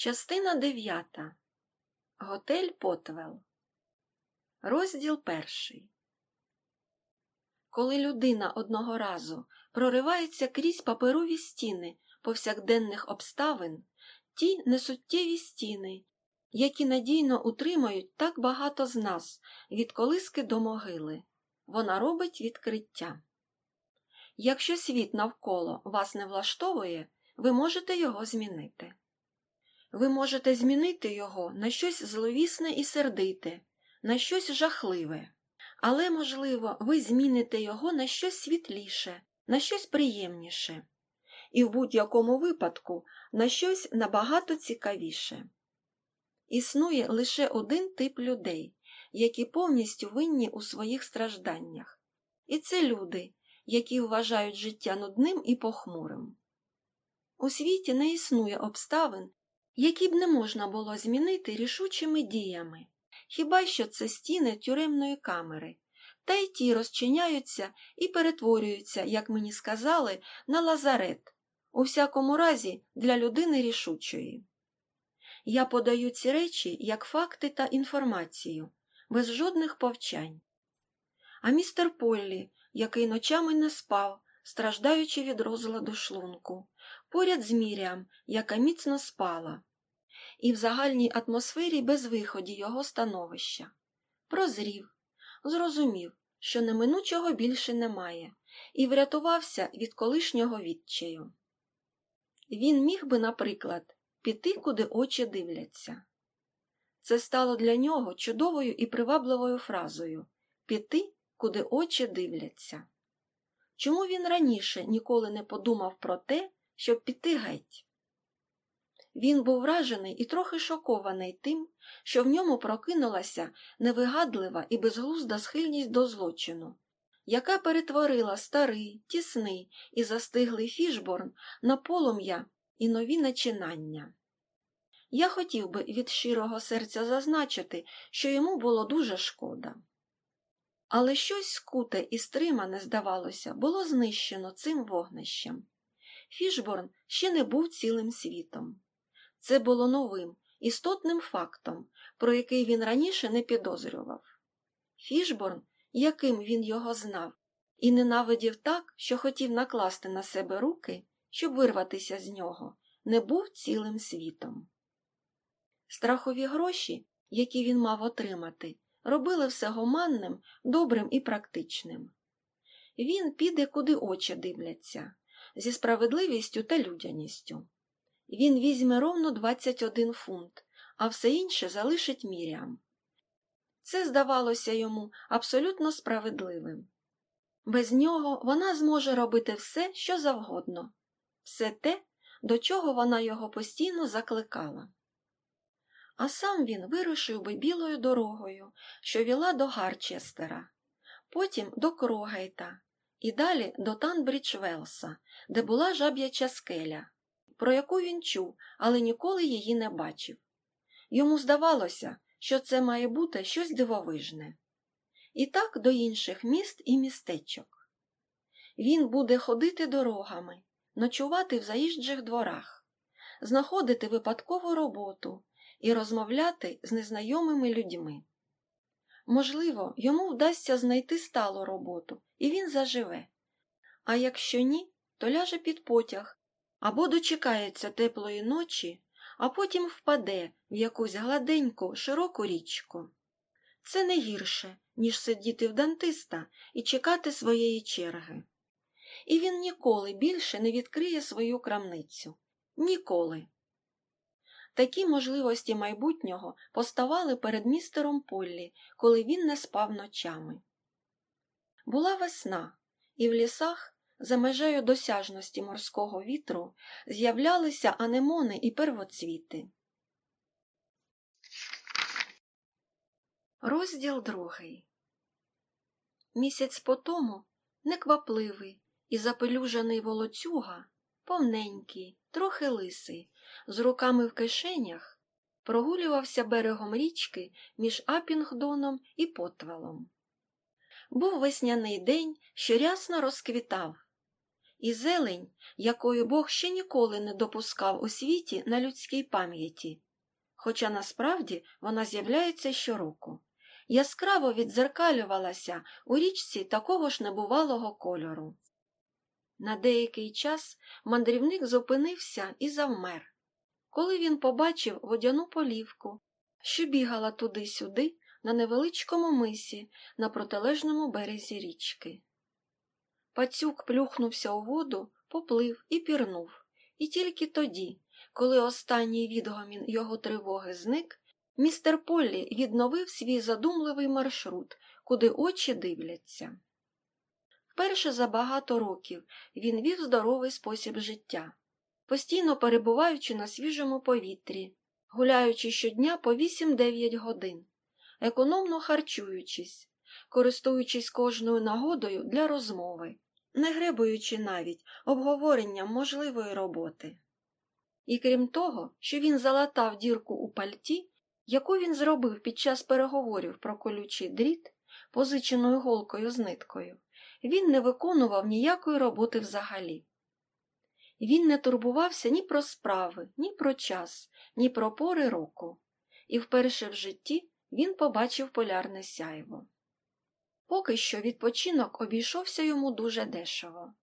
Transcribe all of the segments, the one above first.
Частина дев'ята. Готель Потвел. Розділ перший. Коли людина одного разу проривається крізь паперові стіни повсякденних обставин, ті несуттєві стіни, які надійно утримають так багато з нас від колиски до могили, вона робить відкриття. Якщо світ навколо вас не влаштовує, ви можете його змінити. Ви можете змінити його на щось зловісне і сердите, на щось жахливе, але, можливо, ви зміните його на щось світліше, на щось приємніше, і в будь-якому випадку на щось набагато цікавіше. Існує лише один тип людей, які повністю винні у своїх стражданнях, і це люди, які вважають життя нудним і похмурим. У світі не існує обставин, які б не можна було змінити рішучими діями, хіба що це стіни тюремної камери, та й ті розчиняються і перетворюються, як мені сказали, на лазарет, у всякому разі для людини рішучої. Я подаю ці речі як факти та інформацію, без жодних повчань. А містер Поллі, який ночами не спав, страждаючи від розладу шлунку, поряд з Міріам, яка міцно спала, і в загальній атмосфері безвиході його становища. Прозрів, зрозумів, що неминучого більше немає, і врятувався від колишнього відчаю. Він міг би, наприклад, піти, куди очі дивляться. Це стало для нього чудовою і привабливою фразою піти, куди очі дивляться. Чому він раніше ніколи не подумав про те, щоб піти геть? Він був вражений і трохи шокований тим, що в ньому прокинулася невигадлива і безглузда схильність до злочину, яка перетворила старий, тісний і застиглий фішборн на полум'я і нові начинання. Я хотів би від щирого серця зазначити, що йому було дуже шкода. Але щось скуте і стримане, здавалося, було знищено цим вогнищем. Фішборн ще не був цілим світом. Це було новим, істотним фактом, про який він раніше не підозрював. Фішборн, яким він його знав, і ненавидів так, що хотів накласти на себе руки, щоб вирватися з нього, не був цілим світом. Страхові гроші, які він мав отримати, робили все гуманним, добрим і практичним. Він піде, куди очі дивляться, зі справедливістю та людяністю. Він візьме ровно 21 фунт, а все інше залишить мірям. Це здавалося йому абсолютно справедливим. Без нього вона зможе робити все, що завгодно, все те, до чого вона його постійно закликала. А сам він вирушив би білою дорогою, що вела до Гарчестера, потім до Крогейта і далі до Танбрідж Велса, де була жаб'яча скеля, про яку він чув, але ніколи її не бачив. Йому здавалося, що це має бути щось дивовижне. І так до інших міст і містечок. Він буде ходити дорогами, ночувати в заїжджих дворах, знаходити випадкову роботу і розмовляти з незнайомими людьми. Можливо, йому вдасться знайти сталу роботу, і він заживе. А якщо ні, то ляже під потяг або дочекається теплої ночі, а потім впаде в якусь гладеньку, широку річку. Це не гірше, ніж сидіти в дантиста і чекати своєї черги. І він ніколи більше не відкриє свою крамницю. Ніколи. Такі можливості майбутнього поставали перед містером Поллі, коли він не спав ночами. Була весна, і в лісах, за межею досяжності морського вітру, з'являлися анемони і первоцвіти. Розділ другий Місяць по тому неквапливий і запелюжений волоцюга, повненький, трохи лисий, з руками в кишенях, прогулювався берегом річки між Апінгдоном і Потвелом. Був весняний день, що рясно розквітав, і зелень, якою Бог ще ніколи не допускав у світі на людській пам'яті, хоча насправді вона з'являється щороку, яскраво відзеркалювалася у річці такого ж небувалого кольору. На деякий час мандрівник зупинився і завмер, коли він побачив водяну полівку, що бігала туди-сюди на невеличкому мисі на протилежному березі річки. Пацюк плюхнувся у воду, поплив і пірнув, і тільки тоді, коли останній відгомін його тривоги зник, містер Поллі відновив свій задумливий маршрут, куди очі дивляться. Вперше за багато років він вів здоровий спосіб життя, постійно перебуваючи на свіжому повітрі, гуляючи щодня по 8-9 годин, економно харчуючись, користуючись кожною нагодою для розмови, не гребуючи навіть обговоренням можливої роботи. І крім того, що він залатав дірку у пальті, яку він зробив під час переговорів про колючий дріт, позиченою голкою з ниткою, він не виконував ніякої роботи взагалі. Він не турбувався ні про справи, ні про час, ні про пори року, і вперше в житті він побачив полярне сяйво. Поки що відпочинок обійшовся йому дуже дешево.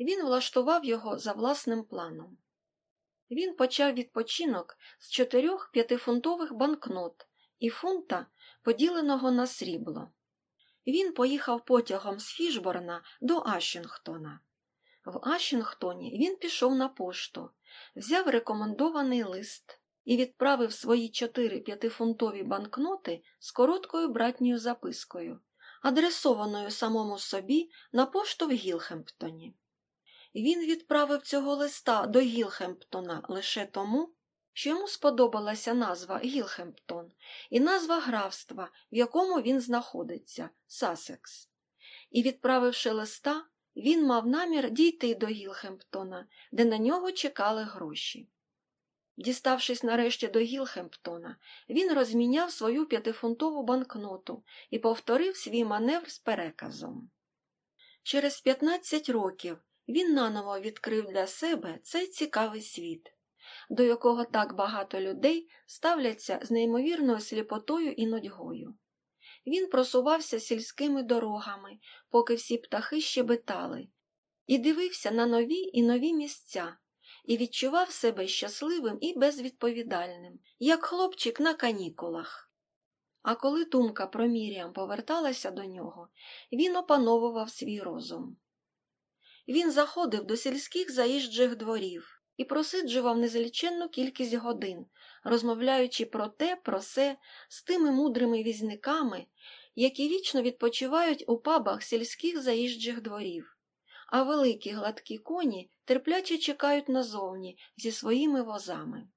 Він влаштував його за власним планом. Він почав відпочинок з чотирьох п'ятифунтових банкнот і фунта, поділеного на срібло. Він поїхав потягом з Фішборна до Ашінгтона. В Ашінгтоні він пішов на пошту, взяв рекомендований лист і відправив свої чотири п'ятифунтові банкноти з короткою братньою запискою, адресованою самому собі на пошту в Гілхемптоні. Він відправив цього листа до Гілхемптона лише тому, що йому сподобалася назва Гілхемптон і назва графства, в якому він знаходиться Сасекс. І, відправивши листа, він мав намір дійти до Гілхемптона, де на нього чекали гроші. Діставшись нарешті до Гілхемптона, він розміняв свою п'ятифунтову банкноту і повторив свій маневр з переказом. Через 15 років він наново відкрив для себе цей цікавий світ, до якого так багато людей ставляться з неймовірною сліпотою і нудьгою. Він просувався сільськими дорогами, поки всі птахи щебетали, і дивився на нові і нові місця, і відчував себе щасливим і безвідповідальним, як хлопчик на канікулах. А коли думка про Міріам поверталася до нього, він опановував свій розум. Він заходив до сільських заїжджих дворів і просиджував незліченну кількість годин, розмовляючи про те, про се з тими мудрими візниками, які вічно відпочивають у пабах сільських заїжджих дворів, а великі гладкі коні терпляче чекають назовні зі своїми возами.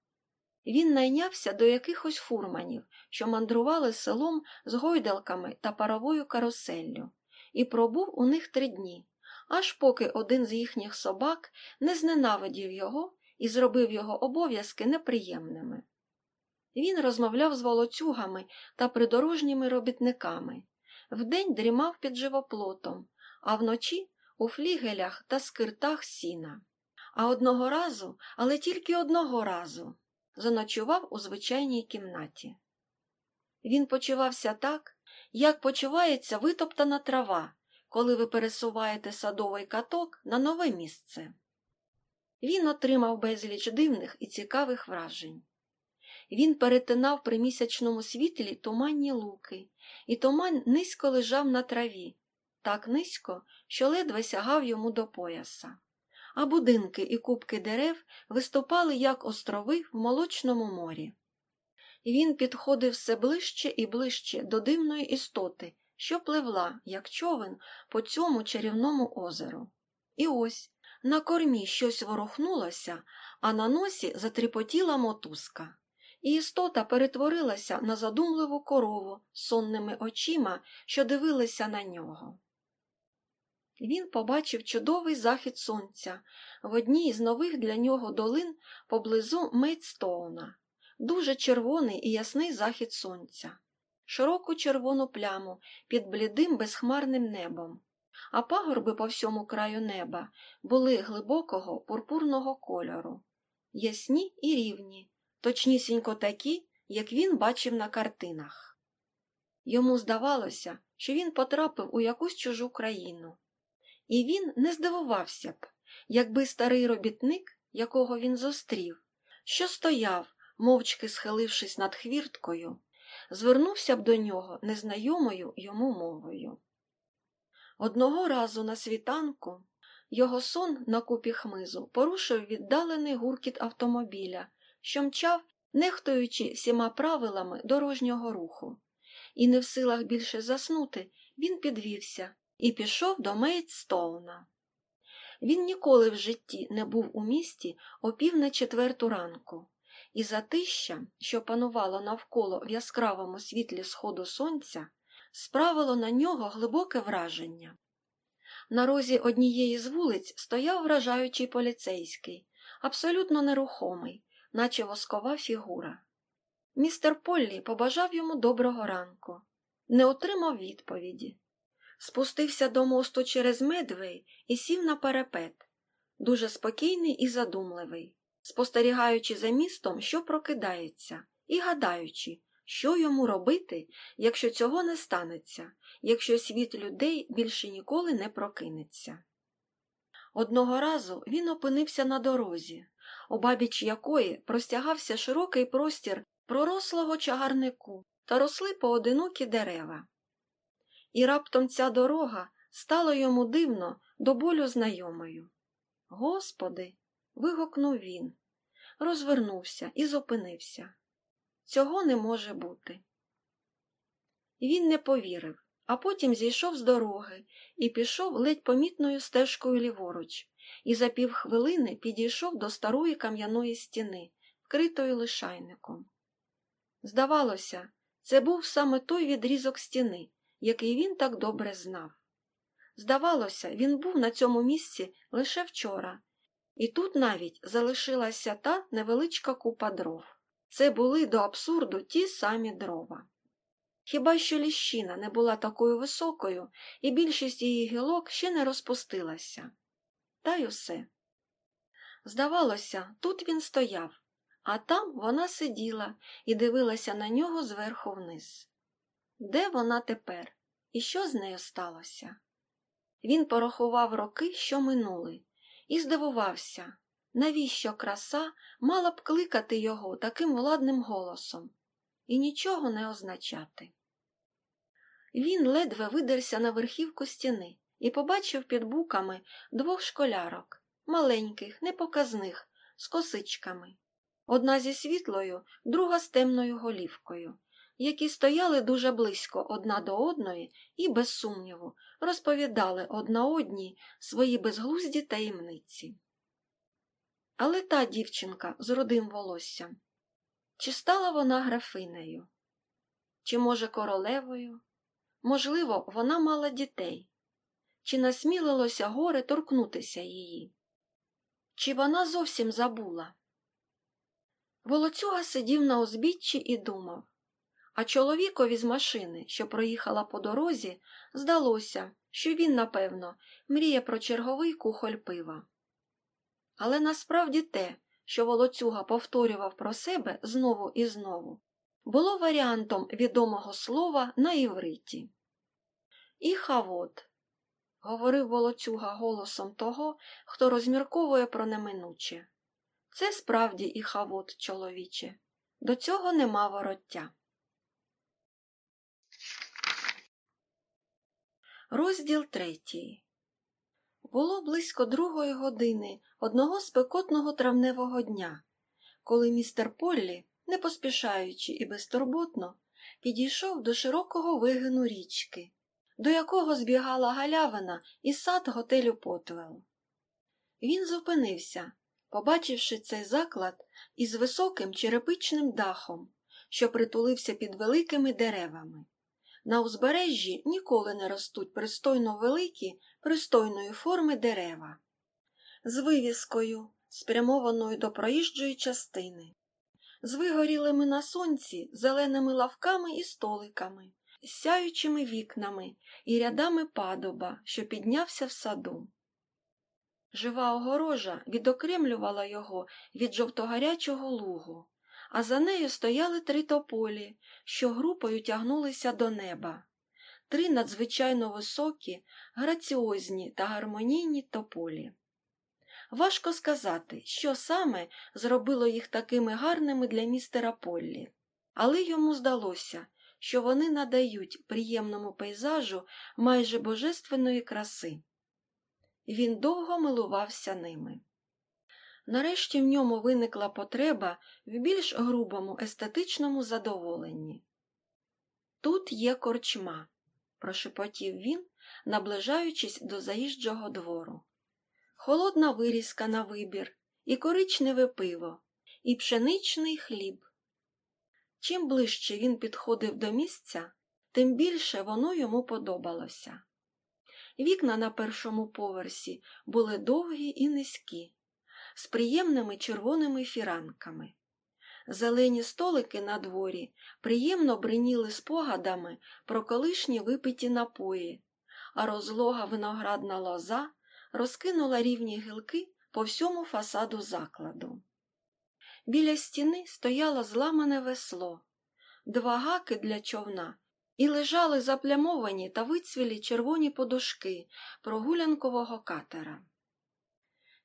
Він найнявся до якихось фурманів, що мандрували селом з гойдалками та паровою каруселлю, і пробув у них три дні, аж поки один з їхніх собак не зненавидів його і зробив його обов'язки неприємними. Він розмовляв з волоцюгами та придорожніми робітниками, вдень дрімав під живоплотом, а вночі у флігелях та скиртах сіна. А одного разу, але тільки одного разу, заночував у звичайній кімнаті. Він почувався так, як почувається витоптана трава, коли ви пересуваєте садовий каток на нове місце. Він отримав безліч дивних і цікавих вражень. Він перетинав при місячному світлі туманні луки, і туман низько лежав на траві, так низько, що ледве сягав йому до пояса. А будинки і кубки дерев виступали, як острови в молочному морі. Він підходив все ближче і ближче до дивної істоти, що пливла, як човен, по цьому чарівному озеру. І ось на кормі щось ворухнулося, а на носі затріпотіла мотузка. І істота перетворилася на задумливу корову з сонними очима, що дивилися на нього. Він побачив чудовий захід сонця. В одній з нових для нього долин поблизу Мейдстоуна, дуже червоний і ясний захід сонця, широку червону пляму під блідим безхмарним небом, а пагорби по всьому краю неба були глибокого пурпурного кольору, ясні і рівні, точнісінько такі, як він бачив на картинах. Йому здавалося, що він потрапив у якусь чужу країну. І він не здивувався б, якби старий робітник, якого він зустрів, що стояв, мовчки схилившись над хвірткою, звернувся б до нього незнайомою йому мовою. Одного разу на світанку його сон на купі хмизу порушив віддалений гуркіт автомобіля, що мчав, нехтуючи всіма правилами дорожнього руху. І не в силах більше заснути, він підвівся і пішов до Мейдстоуна. Він ніколи в житті не був у місті о пів на четверту ранку, і затища, що панувало навколо в яскравому світлі сходу сонця, справило на нього глибоке враження. На розі однієї з вулиць стояв вражаючий поліцейський, абсолютно нерухомий, наче воскова фігура. Містер Поллі побажав йому доброго ранку, не отримав відповіді. Спустився до мосту через Медвей і сів на парапет, дуже спокійний і задумливий, спостерігаючи за містом, що прокидається, і гадаючи, що йому робити, якщо цього не станеться, якщо світ людей більше ніколи не прокинеться. Одного разу він опинився на дорозі, обабіч якої простягався широкий простір пророслого чагарнику та росли поодинокі дерева. І раптом ця дорога стала йому дивно до болю знайомою. Господи. вигукнув він, розвернувся і зупинився. Цього не може бути. Він не повірив, а потім зійшов з дороги і пішов ледь помітною стежкою ліворуч, і за півхвилини підійшов до старої кам'яної стіни, вкритої лишайником. Здавалося, це був саме той відрізок стіни, який він так добре знав. Здавалося, він був на цьому місці лише вчора, і тут навіть залишилася та невеличка купа дров. Це були до абсурду ті самі дрова. Хіба що ліщина не була такою високою, і більшість її гілок ще не розпустилася. Та й усе. Здавалося, тут він стояв, а там вона сиділа і дивилася на нього зверху вниз. Де вона тепер? І що з нею сталося? Він порахував роки, що минули, і здивувався, навіщо краса мала б кликати його таким владним голосом і нічого не означати. Він ледве видерся на верхівку стіни і побачив під буками двох школярок, маленьких, непоказних, з косичками. Одна зі світлою, друга з темною голівкою, які стояли дуже близько одна до одної і, без сумніву, розповідали одна одній свої безглузді таємниці. Але та дівчинка з рудим волоссям, чи стала вона графинею? Чи, може, королевою? Можливо, вона мала дітей, чи насмілилося горе торкнутися її? Чи вона зовсім забула? Волоцюга сидів на узбіччі і думав, а чоловікові з машини, що проїхала по дорозі, здалося, що він, напевно, мріє про черговий кухоль пива. Але насправді те, що волоцюга повторював про себе знову і знову, було варіантом відомого слова на івриті. І хавот, говорив волоцюга голосом того, хто розмірковує про неминуче. Це справді і хавот, чоловіче. До цього нема вороття. Розділ третій. Було близько другої години одного спекотного травневого дня, коли містер Поллі, не поспішаючи і безтурботно, підійшов до широкого вигину річки, до якого збігала галявина і сад готелю Потвел. Він зупинився, побачивши цей заклад із високим черепичним дахом, що притулився під великими деревами. На узбережжі ніколи не ростуть пристойно великі, пристойної форми дерева, з вивіскою, спрямованою до проїжджої частини, з вигорілими на сонці зеленими лавками і столиками, сяючими вікнами і рядами падоба, що піднявся в саду. Жива огорожа відокремлювала його від жовтогарячого лугу, а за нею стояли три тополі, що групою тягнулися до неба, три надзвичайно високі, граціозні та гармонійні тополі. Важко сказати, що саме зробило їх такими гарними для містера Поллі, але йому здалося, що вони надають приємному пейзажу майже божественної краси. Він довго милувався ними. Нарешті в ньому виникла потреба в більш грубому естетичному задоволенні. Тут є корчма, прошепотів він, наближаючись до заїжджого двору. Холодна вирізка на вибір, і коричневе пиво, і пшеничний хліб. Чим ближче він підходив до місця, тим більше воно йому подобалося. Вікна на першому поверсі були довгі і низькі, з приємними червоними фіранками. Зелені столики на дворі приємно бриніли спогадами про колишні випиті напої, а розлога виноградна лоза розкинула рівні гілки по всьому фасаду закладу. Біля стіни стояло зламане весло, два гаки для човна і лежали заплямовані та вицвілі червоні подушки прогулянкового катера.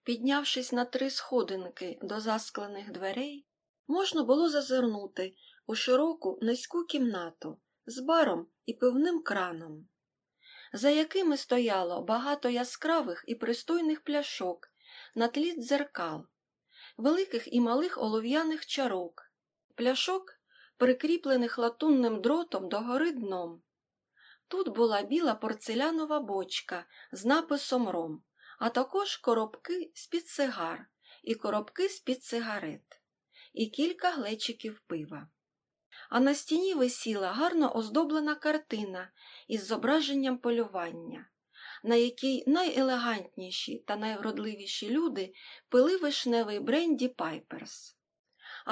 Піднявшись на три сходинки до засклених дверей, можна було зазирнути у широку низьку кімнату з баром і пивним краном, за якими стояло багато яскравих і пристойних пляшок на тлі дзеркал, великих і малих олов'яних чарок, пляшок прикріплених латунним дротом догори дном. Тут була біла порцелянова бочка з написом ром, а також коробки з-під сигар і коробки з-під сигарет, і кілька глечиків пива. А на стіні висіла гарно оздоблена картина із зображенням полювання, на якій найелегантніші та найвродливіші люди пили вишневий бренді Пайперс.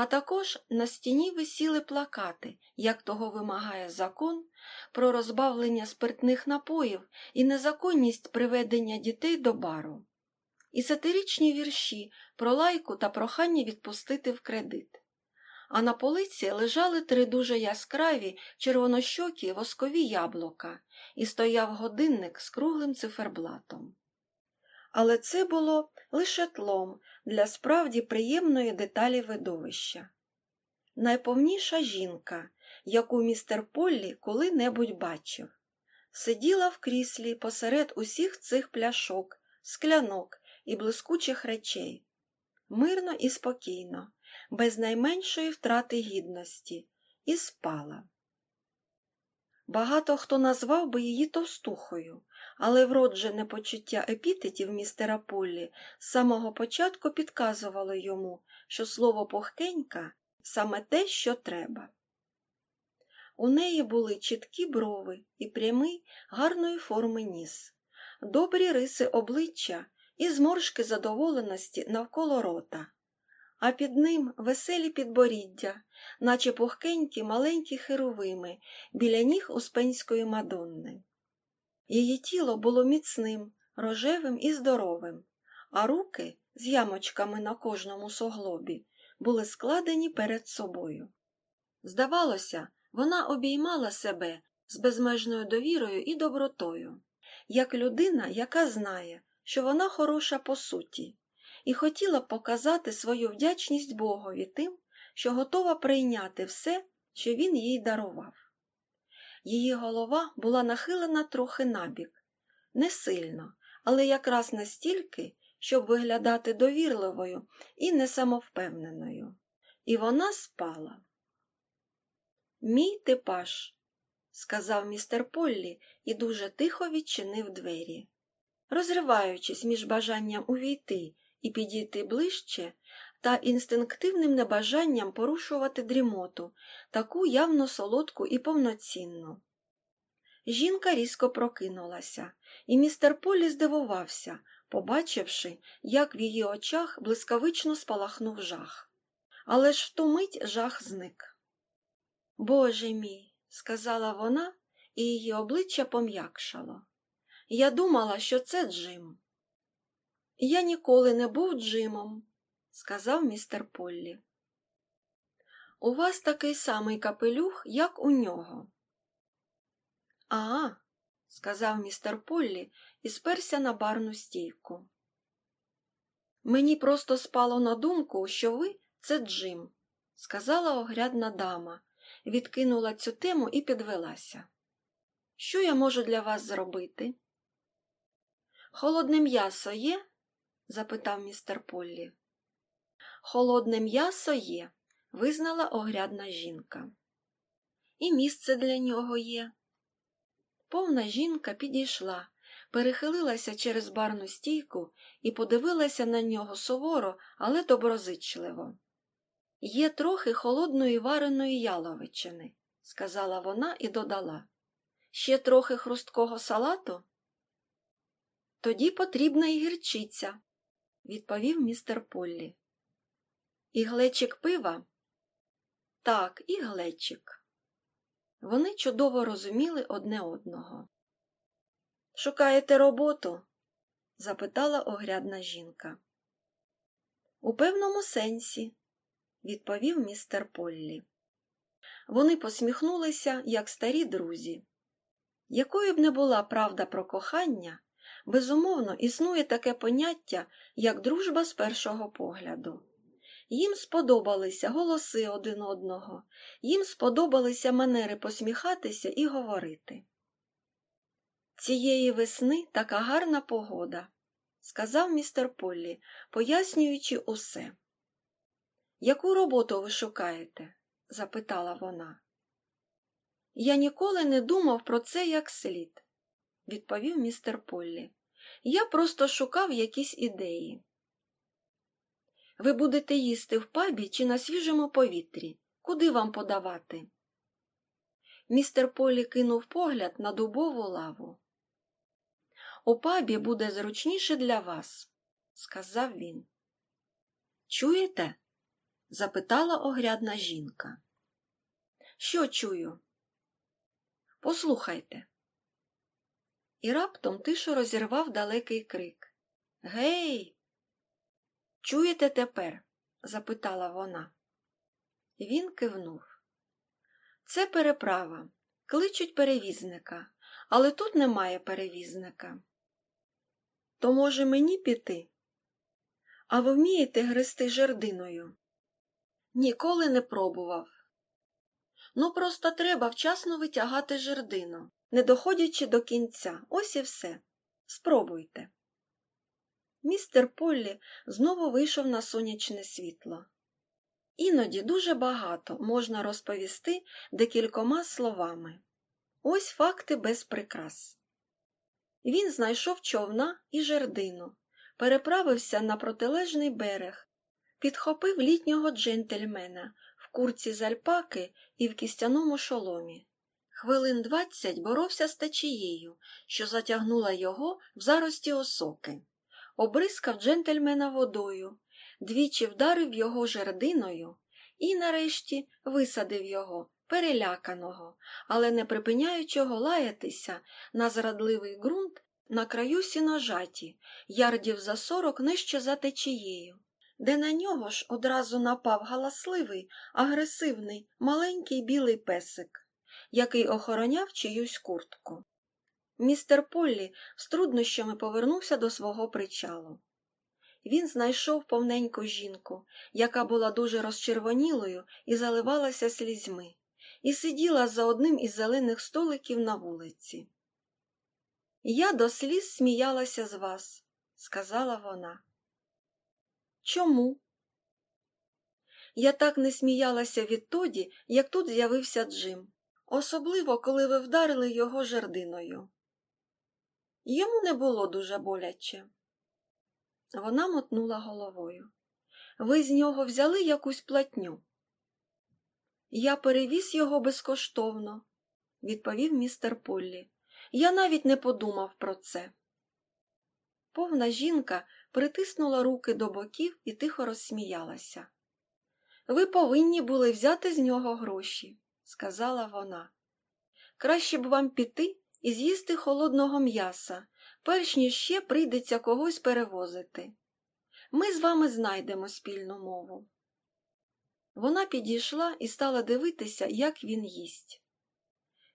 А також на стіні висіли плакати, як того вимагає закон, про розбавлення спиртних напоїв і незаконність приведення дітей до бару, і сатиричні вірші про лайку та прохання відпустити в кредит. А на полиці лежали три дуже яскраві червонощокі воскові яблука і стояв годинник з круглим циферблатом. Але це було лише тлом для справді приємної деталі видовища. Найповніша жінка, яку містер Поллі коли-небудь бачив, сиділа в кріслі посеред усіх цих пляшок, склянок і блискучих речей, мирно і спокійно, без найменшої втрати гідності, і спала. Багато хто назвав би її товстухою, але вроджене почуття епітетів містера Поллі з самого початку підказувало йому, що слово пухкенька саме те, що треба. У неї були чіткі брови і прямий, гарної форми ніс, добрі риси обличчя і зморшки задоволеності навколо рота, а під ним веселі підборіддя, наче пухкенькі маленькі херовими біля ніг успенської мадонни. Її тіло було міцним, рожевим і здоровим, а руки з ямочками на кожному соглобі були складені перед собою. Здавалося, вона обіймала себе з безмежною довірою і добротою, як людина, яка знає, що вона хороша по суті, і хотіла показати свою вдячність Богові тим, що готова прийняти все, що він їй дарував. Її голова була нахилена трохи набік, не сильно, але якраз настільки, щоб виглядати довірливою і несамовпевненою. І вона спала. Мій типаж, сказав містер Поллі і дуже тихо відчинив двері. Розриваючись між бажанням увійти і підійти ближче, та інстинктивним небажанням порушувати дрімоту, таку явно солодку і повноцінну. Жінка різко прокинулася, і містер Полі здивувався, побачивши, як в її очах блискавично спалахнув жах. Але ж в ту мить жах зник. Боже мій, сказала вона і її обличчя пом'якшало. Я думала, що це Джим. Я ніколи не був Джимом, сказав містер Поллі. У вас такий самий капелюх, як у нього. А, сказав містер Поллі і сперся на барну стійку. Мені просто спало на думку, що ви це Джим, сказала огрядна дама, відкинула цю тему і підвелася. Що я можу для вас зробити? Холодне м'ясо є? запитав містер Поллі. Холодне м'ясо є, визнала огрядна жінка. І місце для нього є. Повна жінка підійшла, перехилилася через барну стійку і подивилася на нього суворо, але доброзичливо. Є трохи холодної вареної яловичини, сказала вона і додала. Ще трохи хрусткого салату? Тоді потрібна і гірчиця, відповів містер Поллі. І глечик пива? Так, і глечик. Вони чудово розуміли одне одного. Шукаєте роботу? запитала огрядна жінка. У певному сенсі, відповів містер Поллі. Вони посміхнулися, як старі друзі. Якою б не була правда про кохання, безумовно, існує таке поняття, як дружба з першого погляду. Їм сподобалися голоси один одного, їм сподобалися манери посміхатися і говорити. Цієї весни така гарна погода, сказав містер Поллі, пояснюючи усе. Яку роботу ви шукаєте? запитала вона. Я ніколи не думав про це як слід, відповів містер Поллі. Я просто шукав якісь ідеї. Ви будете їсти в пабі чи на свіжому повітрі? Куди вам подавати? Містер Полі кинув погляд на дубову лаву. У пабі буде зручніше для вас, сказав він. Чуєте? запитала огрядна жінка. Що чую? Послухайте. І раптом тишу розірвав далекий крик. Гей! Чуєте тепер? запитала вона. Він кивнув. Це переправа. Кличуть перевізника, але тут немає перевізника. То, може, мені піти? А ви вмієте грести жердиною? Ніколи не пробував. Ну, просто треба вчасно витягати жердину, не доходячи до кінця. Ось і все. Спробуйте. Містер Поллі знову вийшов на сонячне світло. Іноді дуже багато можна розповісти декількома словами. Ось факти без прикрас. Він знайшов човна і жердину, переправився на протилежний берег, підхопив літнього джентльмена в курці з альпаки і в кістяному шоломі. Хвилин двадцять боровся з течією, що затягнула його в зарості осоки обрискав джентльмена водою, двічі вдарив його жердиною і, нарешті, висадив його, переляканого, але не припиняючого лаятися на зрадливий ґрунт на краю сіножаті, ярдів за сорок нижче за течією, де на нього ж одразу напав галасливий, агресивний, маленький білий песик, який охороняв чиюсь куртку. Містер Поллі з труднощами повернувся до свого причалу. Він знайшов повненьку жінку, яка була дуже розчервонілою і заливалася слізьми, і сиділа за одним із зелених столиків на вулиці. Я до сліз сміялася з вас, сказала вона. Чому? Я так не сміялася відтоді, як тут з'явився Джим, особливо, коли ви вдарили його жердиною. Йому не було дуже боляче. Вона мотнула головою. Ви з нього взяли якусь платню? Я перевіз його безкоштовно, відповів містер Поллі. Я навіть не подумав про це. Повна жінка притиснула руки до боків і тихо розсміялася. Ви повинні були взяти з нього гроші, сказала вона. краще б вам піти і з'їсти холодного м'яса, перш ніж ще прийдеться когось перевозити. Ми з вами знайдемо спільну мову. Вона підійшла і стала дивитися, як він їсть.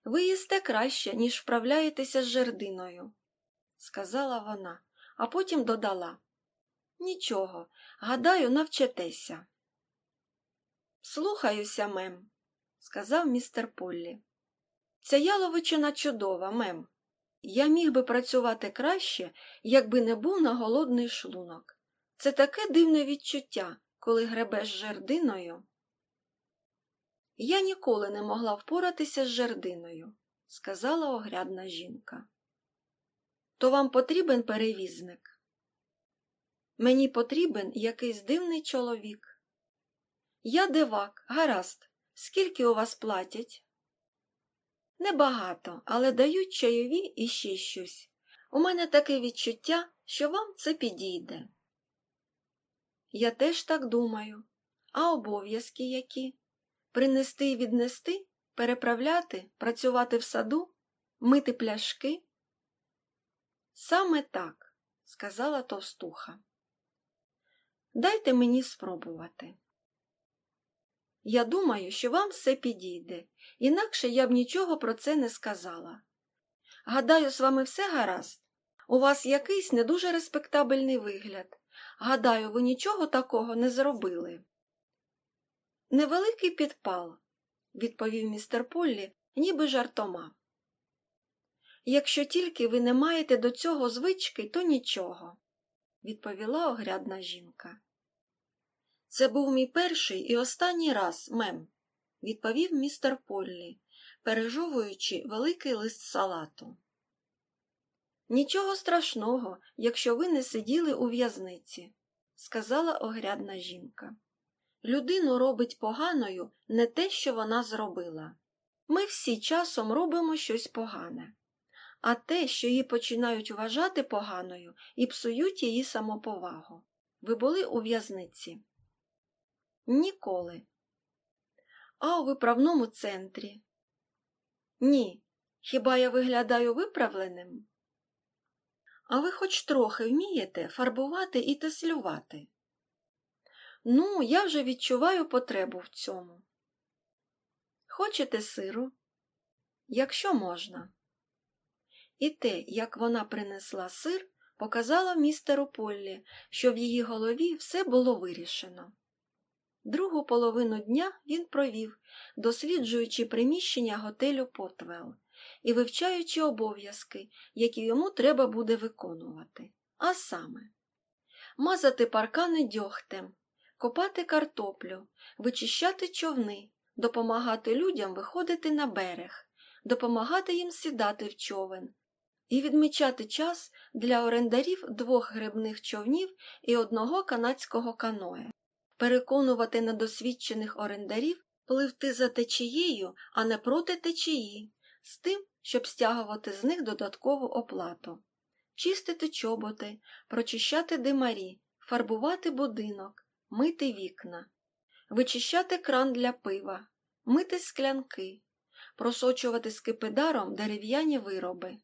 Ви їсте краще, ніж вправляєтеся з жердиною, сказала вона, а потім додала. Нічого, гадаю, навчетеся. Слухаюся, мем, сказав містер Поллі. Ця яловичина чудова, мем. Я міг би працювати краще, якби не був на голодний шлунок. Це таке дивне відчуття, коли гребеш жердиною. Я ніколи не могла впоратися з жердиною, сказала огрядна жінка. То вам потрібен перевізник? Мені потрібен якийсь дивний чоловік. Я дивак, гаразд. Скільки у вас платять? Небагато, але дають чайові і ще щось. У мене таке відчуття, що вам це підійде. Я теж так думаю. А обов'язки які? Принести і віднести, переправляти, працювати в саду, мити пляшки? Саме так, сказала товстуха. Дайте мені спробувати. Я думаю, що вам все підійде, інакше я б нічого про це не сказала. Гадаю, з вами все гаразд. У вас якийсь не дуже респектабельний вигляд. Гадаю, ви нічого такого не зробили. Невеликий підпал, відповів містер Поллі, ніби жартома. Якщо тільки ви не маєте до цього звички, то нічого, відповіла огрядна жінка. Це був мій перший і останній раз, мем, відповів містер Поллі, пережовуючи великий лист салату. Нічого страшного, якщо ви не сиділи у в'язниці, сказала огрядна жінка. Людину робить поганою не те, що вона зробила. Ми всі часом робимо щось погане, а те, що її починають вважати поганою і псують її самоповагу. Ви були у в'язниці? Ніколи. А у виправному центрі? Ні. Хіба я виглядаю виправленим? А ви хоч трохи вмієте фарбувати і теслювати? Ну, я вже відчуваю потребу в цьому. Хочете сиру? Якщо можна. І те, як вона принесла сир, показало містеру Поллі, що в її голові все було вирішено. Другу половину дня він провів, досліджуючи приміщення готелю Потвел і вивчаючи обов'язки, які йому треба буде виконувати. А саме мазати паркани дьогтем, копати картоплю, вичищати човни, допомагати людям виходити на берег, допомагати їм сідати в човен і відмічати час для орендарів двох грибних човнів і одного канадського каноє, переконувати недосвідчених орендарів пливти за течією, а не проти течії, з тим, щоб стягувати з них додаткову оплату, чистити чоботи, прочищати димарі, фарбувати будинок, мити вікна, вичищати кран для пива, мити склянки, просочувати скипидаром дерев'яні вироби,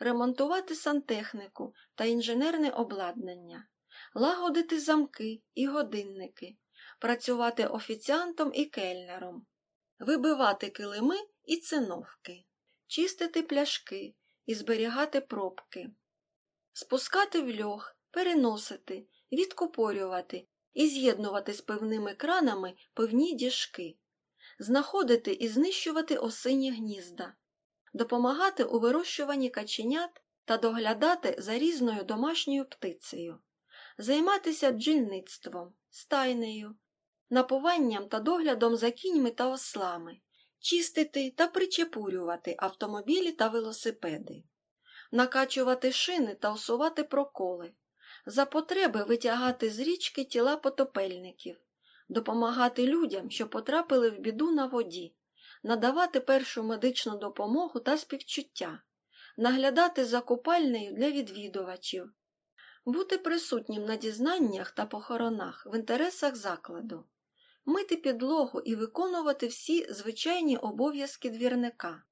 ремонтувати сантехніку та інженерне обладнання, лагодити замки і годинники, працювати офіціантом і кельнером, вибивати килими і циновки, чистити пляшки і зберігати пробки, спускати в льох, переносити, відкупорювати і з'єднувати з пивними кранами пивні діжки, знаходити і знищувати осині гнізда, допомагати у вирощуванні каченят та доглядати за різною домашньою птицею, займатися бджільництвом, стайнею, напуванням та доглядом за кіньми та ослами, чистити та причепурювати автомобілі та велосипеди, накачувати шини та усувати проколи, за потреби витягати з річки тіла потопельників, допомагати людям, що потрапили в біду на воді, надавати першу медичну допомогу та співчуття, наглядати за купальнею для відвідувачів, бути присутнім на дізнаннях та похоронах в інтересах закладу, мити підлогу і виконувати всі звичайні обов'язки двірника,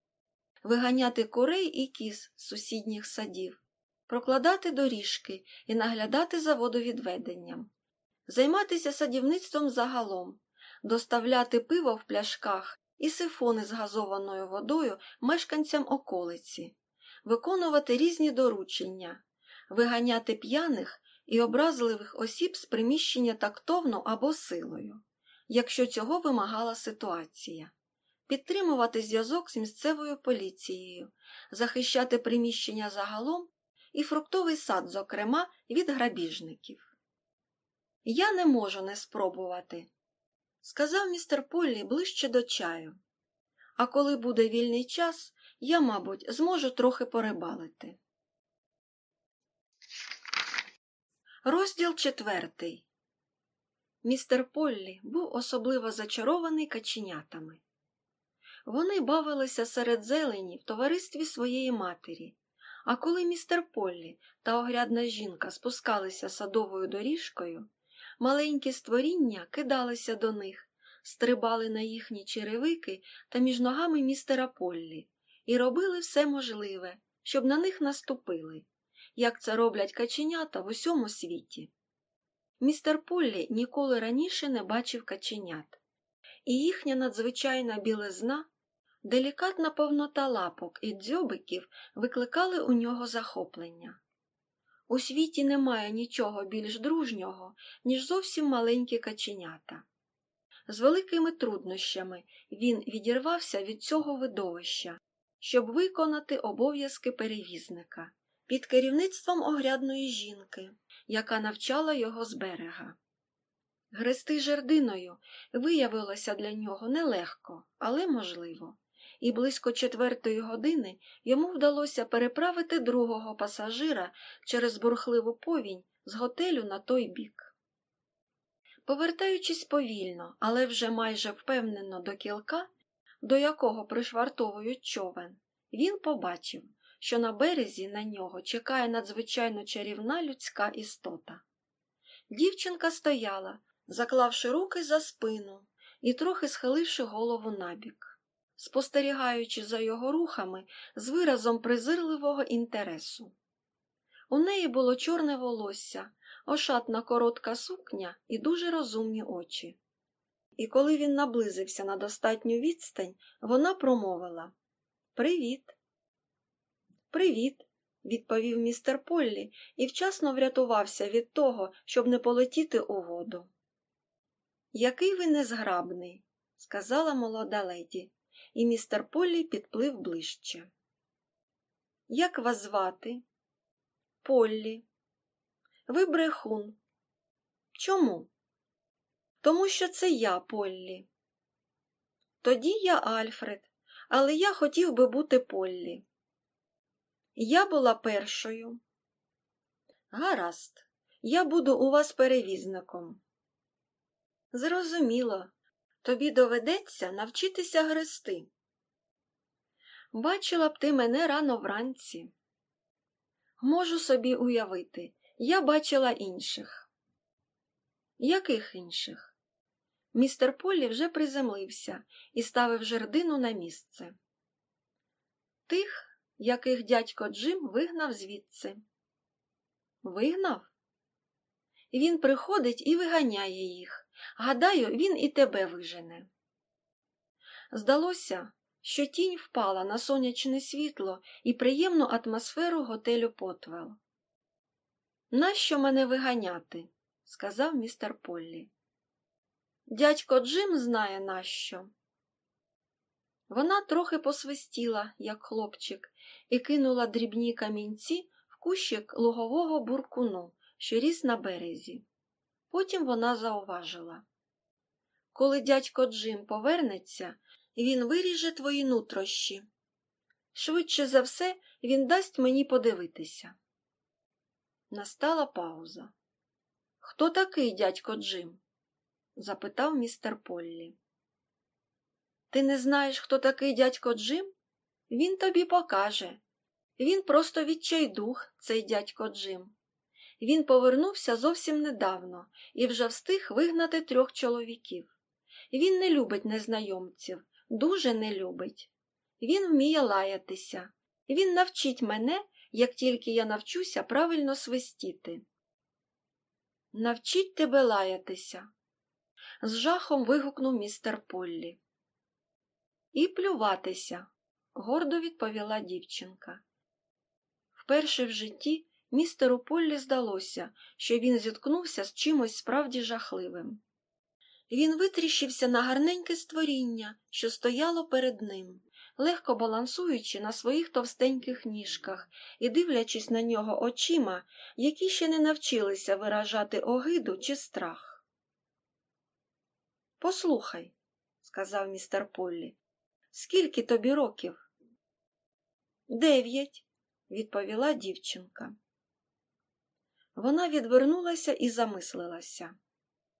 виганяти курей і кіз з сусідніх садів, прокладати доріжки і наглядати за водовідведенням, займатися садівництвом загалом, доставляти пиво в пляшках і сифони з газованою водою мешканцям околиці, виконувати різні доручення, виганяти п'яних і образливих осіб з приміщення тактовно або силою, якщо цього вимагала ситуація, підтримувати зв'язок з місцевою поліцією, захищати приміщення загалом і фруктовий сад, зокрема, від грабіжників. Я не можу не спробувати, сказав містер Поллі ближче до чаю. А коли буде вільний час, я, мабуть, зможу трохи порибалити. Розділ четвертий. Містер Поллі був особливо зачарований каченятами. Вони бавилися серед зелені в товаристві своєї матері, а коли містер Поллі та огрядна жінка спускалися садовою доріжкою, маленькі створіння кидалися до них, стрибали на їхні черевики та між ногами містера Поллі і робили все можливе, щоб на них наступили як це роблять каченята в усьому світі. Містер Поллі ніколи раніше не бачив каченят, і їхня надзвичайна білизна, делікатна повнота лапок і дзьобиків викликали у нього захоплення. У світі немає нічого більш дружнього, ніж зовсім маленькі каченята. З великими труднощами він відірвався від цього видовища, щоб виконати обов'язки перевізника під керівництвом огрядної жінки, яка навчала його з берега. Грести жердиною виявилося для нього нелегко, але можливо, і близько четвертої години йому вдалося переправити другого пасажира через бурхливу повінь з готелю на той бік. Повертаючись повільно, але вже майже впевнено до кілка, до якого пришвартовують човен, він побачив, що на березі на нього чекає надзвичайно чарівна людська істота. Дівчинка стояла, заклавши руки за спину і трохи схиливши голову набік, спостерігаючи за його рухами з виразом презирливого інтересу. У неї було чорне волосся, ошатна коротка сукня і дуже розумні очі. І коли він наблизився на достатню відстань, вона промовила Привіт. Привіт, відповів містер Поллі і вчасно врятувався від того, щоб не полетіти у воду. Який ви незграбний, сказала молода леді, і містер Поллі підплив ближче. Як вас звати? Поллі. Ви брехун. Чому? Тому що це я, Поллі. Тоді я Альфред, але я хотів би бути Поллі. Я була першою. Гаразд, я буду у вас перевізником. Зрозуміло, тобі доведеться навчитися грести. Бачила б ти мене рано вранці. Можу собі уявити, я бачила інших. Яких інших? Містер Полі вже приземлився і ставив жердину на місце. Тих, яких дядько Джим вигнав звідси. Вигнав? Він приходить і виганяє їх. Гадаю, він і тебе вижене. Здалося, що тінь впала на сонячне світло і приємну атмосферу готелю Потвел. Нащо мене виганяти? сказав містер Поллі. Дядько Джим знає нащо. Вона трохи посвистіла, як хлопчик, і кинула дрібні камінці в кущик лугового буркуну, що ріс на березі. Потім вона зауважила Коли дядько Джим повернеться, він виріже твої нутрощі. Швидше за все, він дасть мені подивитися. Настала пауза. Хто такий дядько Джим? запитав містер Поллі. Ти не знаєш, хто такий дядько Джим? Він тобі покаже. Він просто відчайдух, цей дядько Джим. Він повернувся зовсім недавно і вже встиг вигнати трьох чоловіків. Він не любить незнайомців, дуже не любить. Він вміє лаятися. Він навчить мене, як тільки я навчуся правильно свистіти. Навчить тебе лаятися. З жахом вигукнув містер Поллі. І плюватися, гордо відповіла дівчинка. Вперше в житті містеру Поллі здалося, що він зіткнувся з чимось справді жахливим. Він витріщився на гарненьке створіння, що стояло перед ним, легко балансуючи на своїх товстеньких ніжках і дивлячись на нього очима, які ще не навчилися виражати огиду чи страх. Послухай, сказав містер Поллі, скільки тобі років? Дев'ять, відповіла дівчинка. Вона відвернулася і замислилася.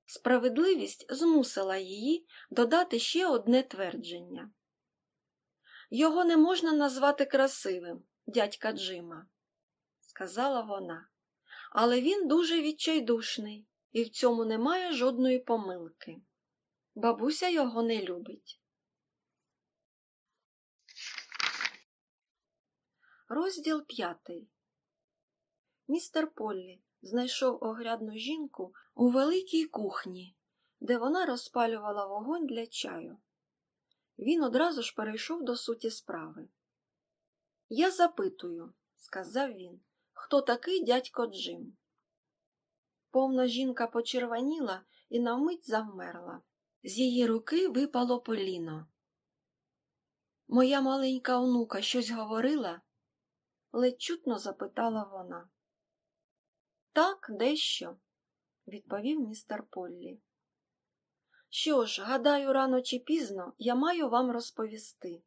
Справедливість змусила її додати ще одне твердження. Його не можна назвати красивим, дядька Джима, сказала вона, але він дуже відчайдушний, і в цьому немає жодної помилки. Бабуся його не любить. Розділ п'ятий. Містер Поллі знайшов огрядну жінку у великій кухні, де вона розпалювала вогонь для чаю. Він одразу ж перейшов до суті справи. Я запитую, сказав він, хто такий дядько Джим. Повна жінка почервоніла і на вмить завмерла. З її руки випало поліно. Моя маленька онука щось говорила? Ледь чутно запитала вона. Так, дещо, відповів містер Поллі. Що ж, гадаю, рано чи пізно я маю вам розповісти.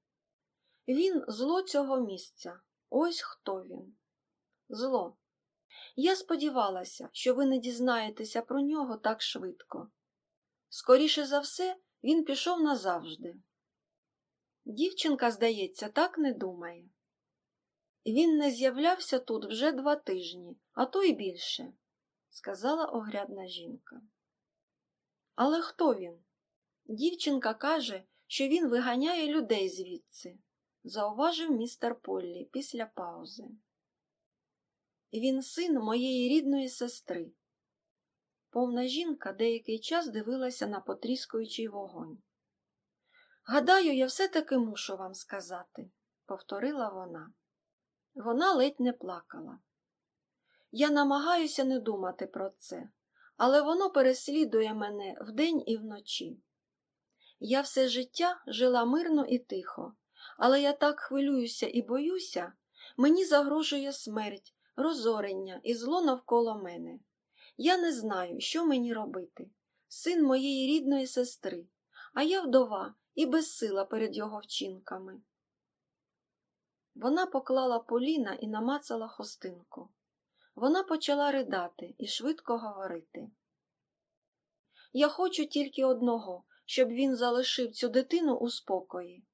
Він зло цього місця. Ось хто він. Зло. Я сподівалася, що ви не дізнаєтеся про нього так швидко. Скоріше за все, він пішов назавжди. Дівчинка, здається, так не думає. Він не з'являвся тут вже два тижні, а то й більше, сказала огрядна жінка. Але хто він? Дівчинка каже, що він виганяє людей звідси, зауважив містер Поллі після паузи. Він син моєї рідної сестри. Повна жінка деякий час дивилася на потріскуючий вогонь. Гадаю, я все таки мушу вам сказати, повторила вона. Вона ледь не плакала. Я намагаюся не думати про це, але воно переслідує мене вдень і вночі. Я все життя жила мирно і тихо, але я так хвилююся і боюся, мені загрожує смерть, розорення і зло навколо мене. Я не знаю, що мені робити. Син моєї рідної сестри, а я вдова і безсила перед його вчинками. Вона поклала поліна і намацала хостинку. Вона почала ридати і швидко говорити. Я хочу тільки одного, щоб він залишив цю дитину у спокої,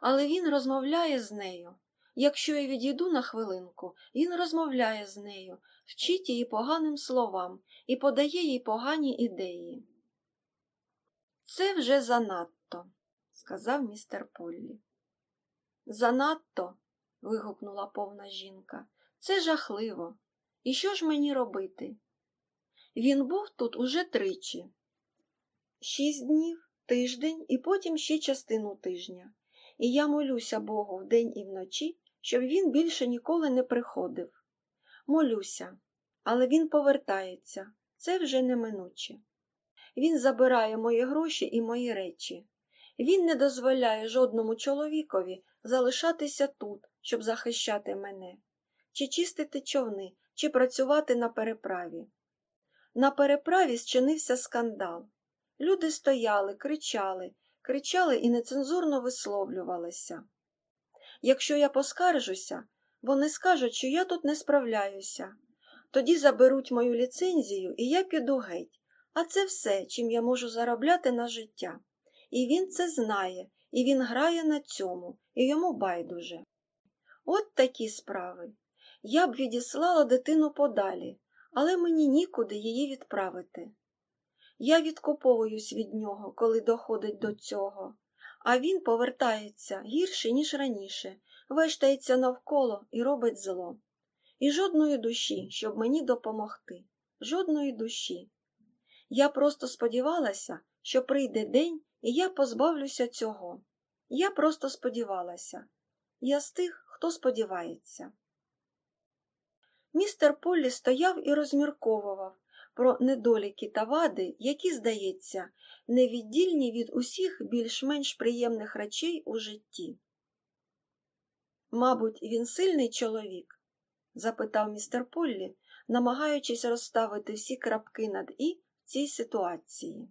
але він розмовляє з нею. Якщо я відійду на хвилинку, він розмовляє з нею, вчить її поганим словам і подає їй погані ідеї. Це вже занадто, сказав містер Поллі. Занадто вигукнула повна жінка. Це жахливо. І що ж мені робити? Він був тут уже тричі шість днів, тиждень і потім ще частину тижня. І я молюся Богу вдень і вночі, щоб він більше ніколи не приходив. Молюся, але він повертається, це вже неминуче. Він забирає мої гроші і мої речі. Він не дозволяє жодному чоловікові залишатися тут, щоб захищати мене, чи чистити човни, чи працювати на переправі. На переправі зчинився скандал. Люди стояли, кричали, кричали і нецензурно висловлювалися. Якщо я поскаржуся, вони скажуть, що я тут не справляюся. Тоді заберуть мою ліцензію, і я піду геть. А це все, чим я можу заробляти на життя. І він це знає, і він грає на цьому, і йому байдуже. От такі справи. Я б відіслала дитину подалі, але мені нікуди її відправити. Я відкуповуюсь від нього, коли доходить до цього, А він повертається гірше, ніж раніше, вештається навколо і робить зло. І жодної душі, щоб мені допомогти. Жодної душі. Я просто сподівалася, що прийде день, і я позбавлюся цього. Я просто сподівалася. Я з тих, хто сподівається. Містер Поллі стояв і розмірковував про недоліки та вади, які, здається, невіддільні від усіх більш-менш приємних речей у житті. Мабуть, він сильний чоловік? запитав містер Поллі, намагаючись розставити всі крапки над і в цій ситуації.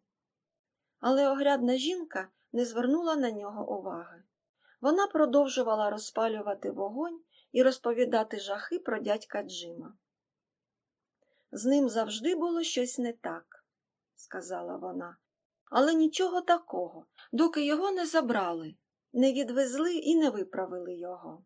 Але огрядна жінка не звернула на нього уваги. Вона продовжувала розпалювати вогонь і розповідати жахи про дядька Джима. З ним завжди було щось не так, сказала вона, але нічого такого, доки його не забрали, не відвезли і не виправили його.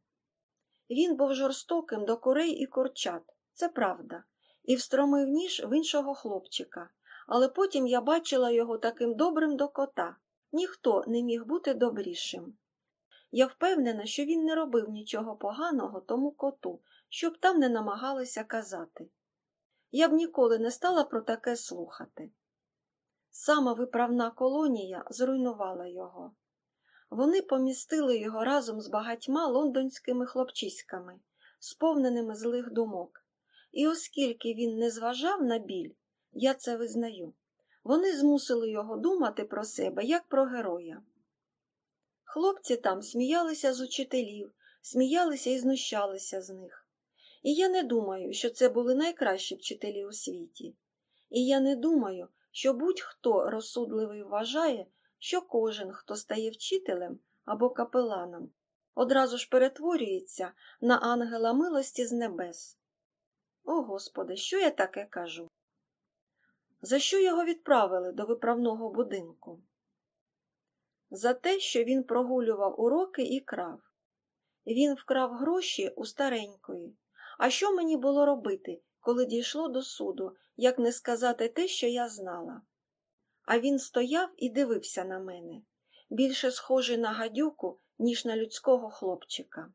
Він був жорстоким до курей і курчат, це правда, і встромив ніж в іншого хлопчика, але потім я бачила його таким добрим до кота. Ніхто не міг бути добрішим. Я впевнена, що він не робив нічого поганого тому коту, щоб там не намагалися казати. Я б ніколи не стала про таке слухати. Сама виправна колонія зруйнувала його. Вони помістили його разом з багатьма лондонськими хлопчиськами, сповненими злих думок. І оскільки він не зважав на біль, я це визнаю, вони змусили його думати про себе як про героя. Хлопці там сміялися з учителів, сміялися і знущалися з них. І я не думаю, що це були найкращі вчителі у світі. І я не думаю, що будь-хто розсудливий вважає, що кожен, хто стає вчителем або капеланом, одразу ж перетворюється на ангела милості з небес. О Господи, що я таке кажу? За що його відправили до виправного будинку? За те, що він прогулював уроки і крав. Він вкрав гроші у старенької. А що мені було робити, коли дійшло до суду, як не сказати те, що я знала? А він стояв і дивився на мене, більше схожий на гадюку, ніж на людського хлопчика.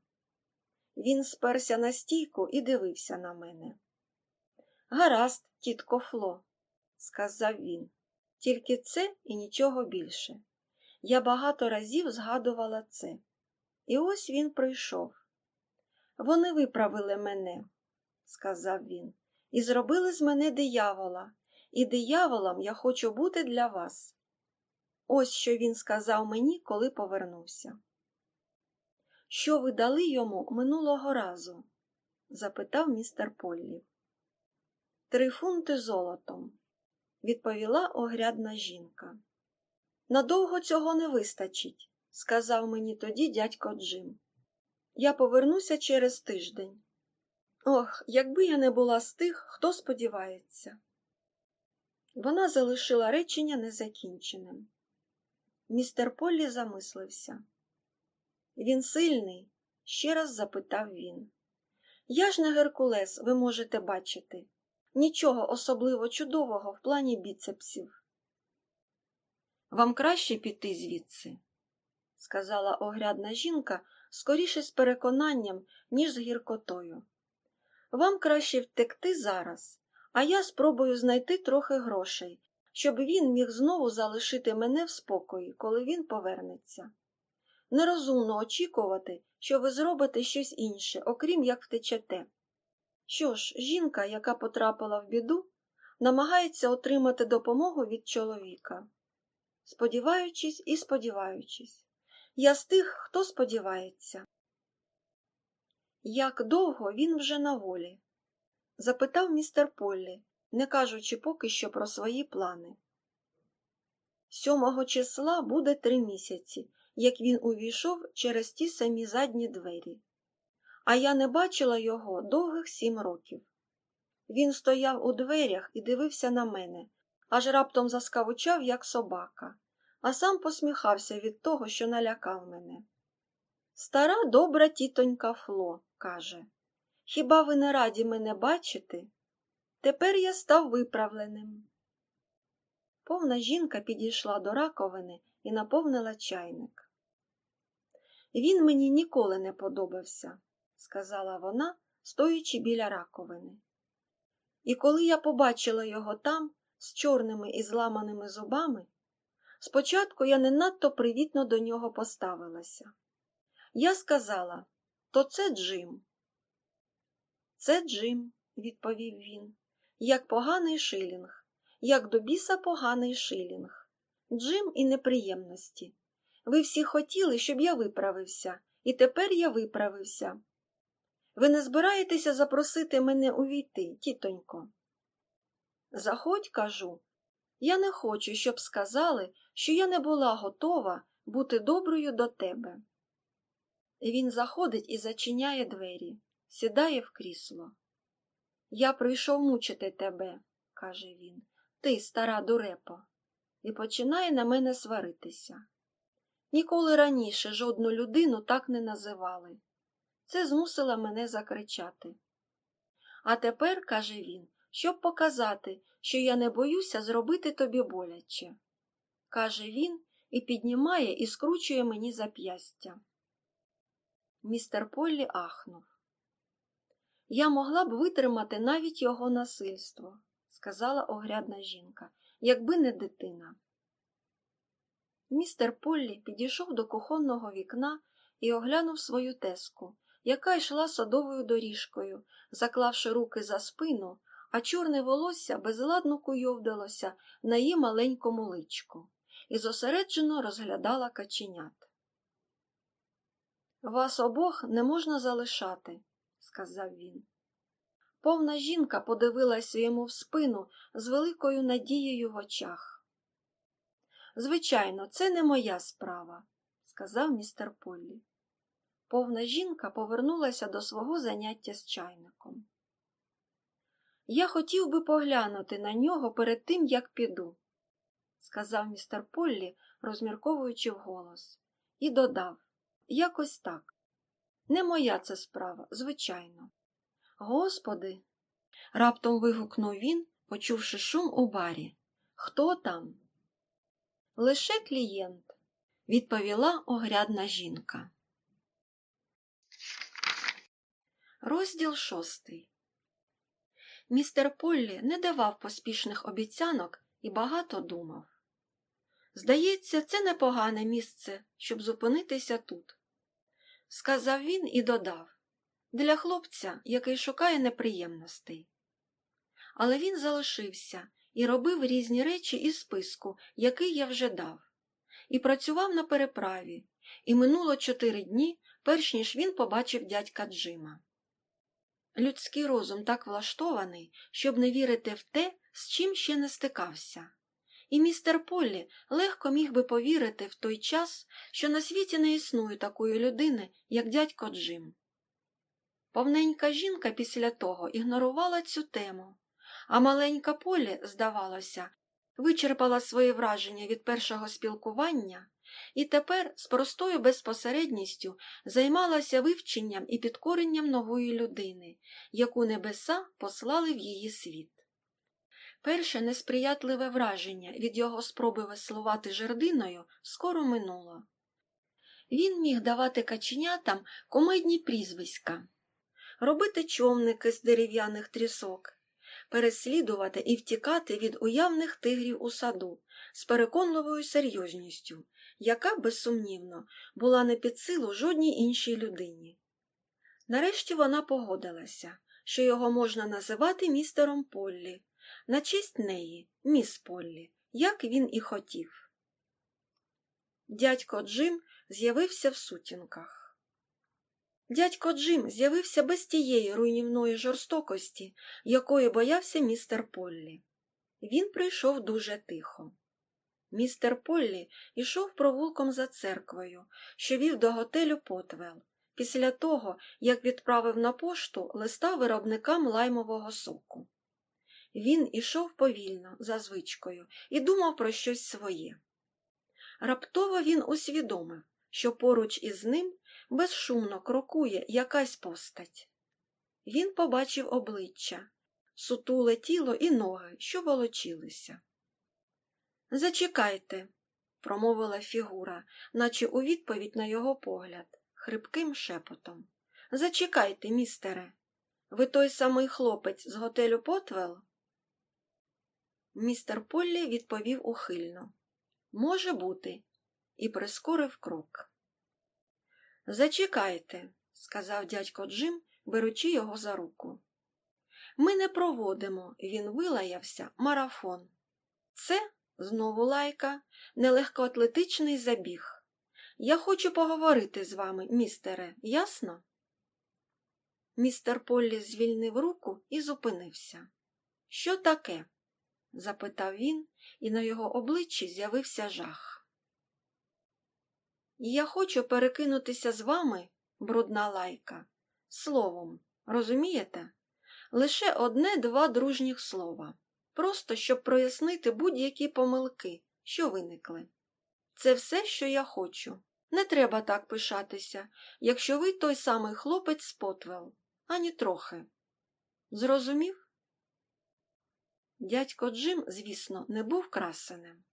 Він сперся на стійку і дивився на мене. Гаразд, тітко Фло, сказав він, тільки це і нічого більше. Я багато разів згадувала це. І ось він прийшов. Вони виправили мене, сказав він, і зробили з мене диявола, і дияволом я хочу бути для вас. Ось що він сказав мені, коли повернувся. Що ви дали йому минулого разу? запитав містер Поллі. Три фунти золотом, відповіла огрядна жінка. Надовго цього не вистачить, сказав мені тоді дядько Джим. Я повернуся через тиждень. Ох, якби я не була з тих, хто сподівається. Вона залишила речення незакінченим. Містер Поллі замислився. Він сильний? ще раз запитав він. Я ж не Геркулес, ви можете бачити. Нічого особливо чудового в плані біцепсів. Вам краще піти звідси, сказала огрядна жінка скоріше з переконанням, ніж з гіркотою. Вам краще втекти зараз, а я спробую знайти трохи грошей, щоб він міг знову залишити мене в спокої, коли він повернеться. Нерозумно очікувати, що ви зробите щось інше, окрім як втечете. Що ж, жінка, яка потрапила в біду, намагається отримати допомогу від чоловіка. Сподіваючись і сподіваючись, я з тих, хто сподівається. Як довго він вже на волі? запитав містер Поллі, не кажучи поки що про свої плани. Сьомого числа буде три місяці, як він увійшов через ті самі задні двері, а я не бачила його довгих сім років. Він стояв у дверях і дивився на мене, аж раптом заскавучав, як собака, а сам посміхався від того, що налякав мене. Стара добра тітонька Фло, каже, хіба ви не раді мене бачити? Тепер я став виправленим. Повна жінка підійшла до раковини і наповнила чайник. Він мені ніколи не подобався, сказала вона, стоячи біля раковини. І коли я побачила його там, з чорними і зламаними зубами, спочатку я не надто привітно до нього поставилася. Я сказала то це Джим. Це Джим, відповів він, як поганий шилінг, як до біса поганий шилінг. Джим і неприємності. Ви всі хотіли, щоб я виправився, і тепер я виправився. Ви не збираєтеся запросити мене увійти, тітонько? Заходь, кажу, я не хочу, щоб сказали, що я не була готова бути доброю до тебе. Він заходить і зачиняє двері, сідає в крісло. Я прийшов мучити тебе, каже він, ти, стара дурепо, і починає на мене сваритися. Ніколи раніше жодну людину так не називали. Це змусило мене закричати. А тепер, каже він, щоб показати, що я не боюся зробити тобі боляче. Каже він і піднімає і скручує мені зап'ястя. Містер Поллі ахнув. Я могла б витримати навіть його насильство, сказала огрядна жінка, якби не дитина. Містер Поллі підійшов до кухонного вікна і оглянув свою теску, яка йшла садовою доріжкою, заклавши руки за спину, а чорне волосся безладно куйовдалося на її маленькому личку і зосереджено розглядала каченят. Вас обох не можна залишати, сказав він. Повна жінка подивилася йому в спину з великою надією в очах. Звичайно, це не моя справа, сказав містер Поллі. Повна жінка повернулася до свого заняття з чайником. Я хотів би поглянути на нього перед тим, як піду, сказав містер Поллі, розмірковуючи вголос, і додав якось так. Не моя це справа, звичайно. Господи. раптом вигукнув він, почувши шум у барі. Хто там? Лише клієнт, відповіла огрядна жінка. Розділ шостий. Містер Поллі не давав поспішних обіцянок і багато думав. Здається, це непогане місце, щоб зупинитися тут. Сказав він і додав для хлопця, який шукає неприємностей. Але він залишився і робив різні речі із списку, який я вже дав, і працював на переправі, і минуло чотири дні, перш ніж він побачив дядька Джима. Людський розум так влаштований, щоб не вірити в те, з чим ще не стикався. І містер Поллі легко міг би повірити в той час, що на світі не існує такої людини, як дядько Джим. Повненька жінка після того ігнорувала цю тему, а маленька Полі, здавалося, вичерпала свої враження від першого спілкування і тепер з простою безпосередністю займалася вивченням і підкоренням нової людини, яку небеса послали в її світ. Перше несприятливе враження від його спроби веслувати жердиною скоро минуло. Він міг давати каченятам комедні прізвиська, робити човники з дерев'яних трісок, переслідувати і втікати від уявних тигрів у саду з переконливою серйозністю, яка, безсумнівно, була не під силу жодній іншій людині. Нарешті вона погодилася, що його можна називати містером Поллі, на честь неї, міс Поллі, як він і хотів. Дядько Джим з'явився в сутінках. Дядько Джим з'явився без тієї руйнівної жорстокості, якої боявся містер Поллі. Він прийшов дуже тихо. Містер Поллі йшов провулком за церквою, що вів до готелю Потвел, після того, як відправив на пошту листа виробникам лаймового соку. Він ішов повільно, за звичкою, і думав про щось своє. Раптово він усвідомив, що поруч із ним безшумно крокує якась постать. Він побачив обличчя, сутуле тіло і ноги, що волочилися. Зачекайте, промовила фігура, наче у відповідь на його погляд. хрипким шепотом. Зачекайте, містере. Ви той самий хлопець з готелю Потвел? Містер Поллі відповів ухильно. Може бути, і прискорив крок. Зачекайте, сказав дядько Джим, беручи його за руку. Ми не проводимо, він вилаявся, марафон. Це, знову лайка, нелегкоатлетичний забіг. Я хочу поговорити з вами, містере, ясно? Містер Поллі звільнив руку і зупинився. Що таке? запитав він, і на його обличчі з'явився жах. Я хочу перекинутися з вами, брудна лайка, словом, розумієте? Лише одне-два дружніх слова, просто щоб прояснити будь-які помилки, що виникли. Це все, що я хочу. Не треба так пишатися, якщо ви той самий хлопець з Потвел, ані трохи. Зрозумів? Дядько Джим, звісно, не був красенем.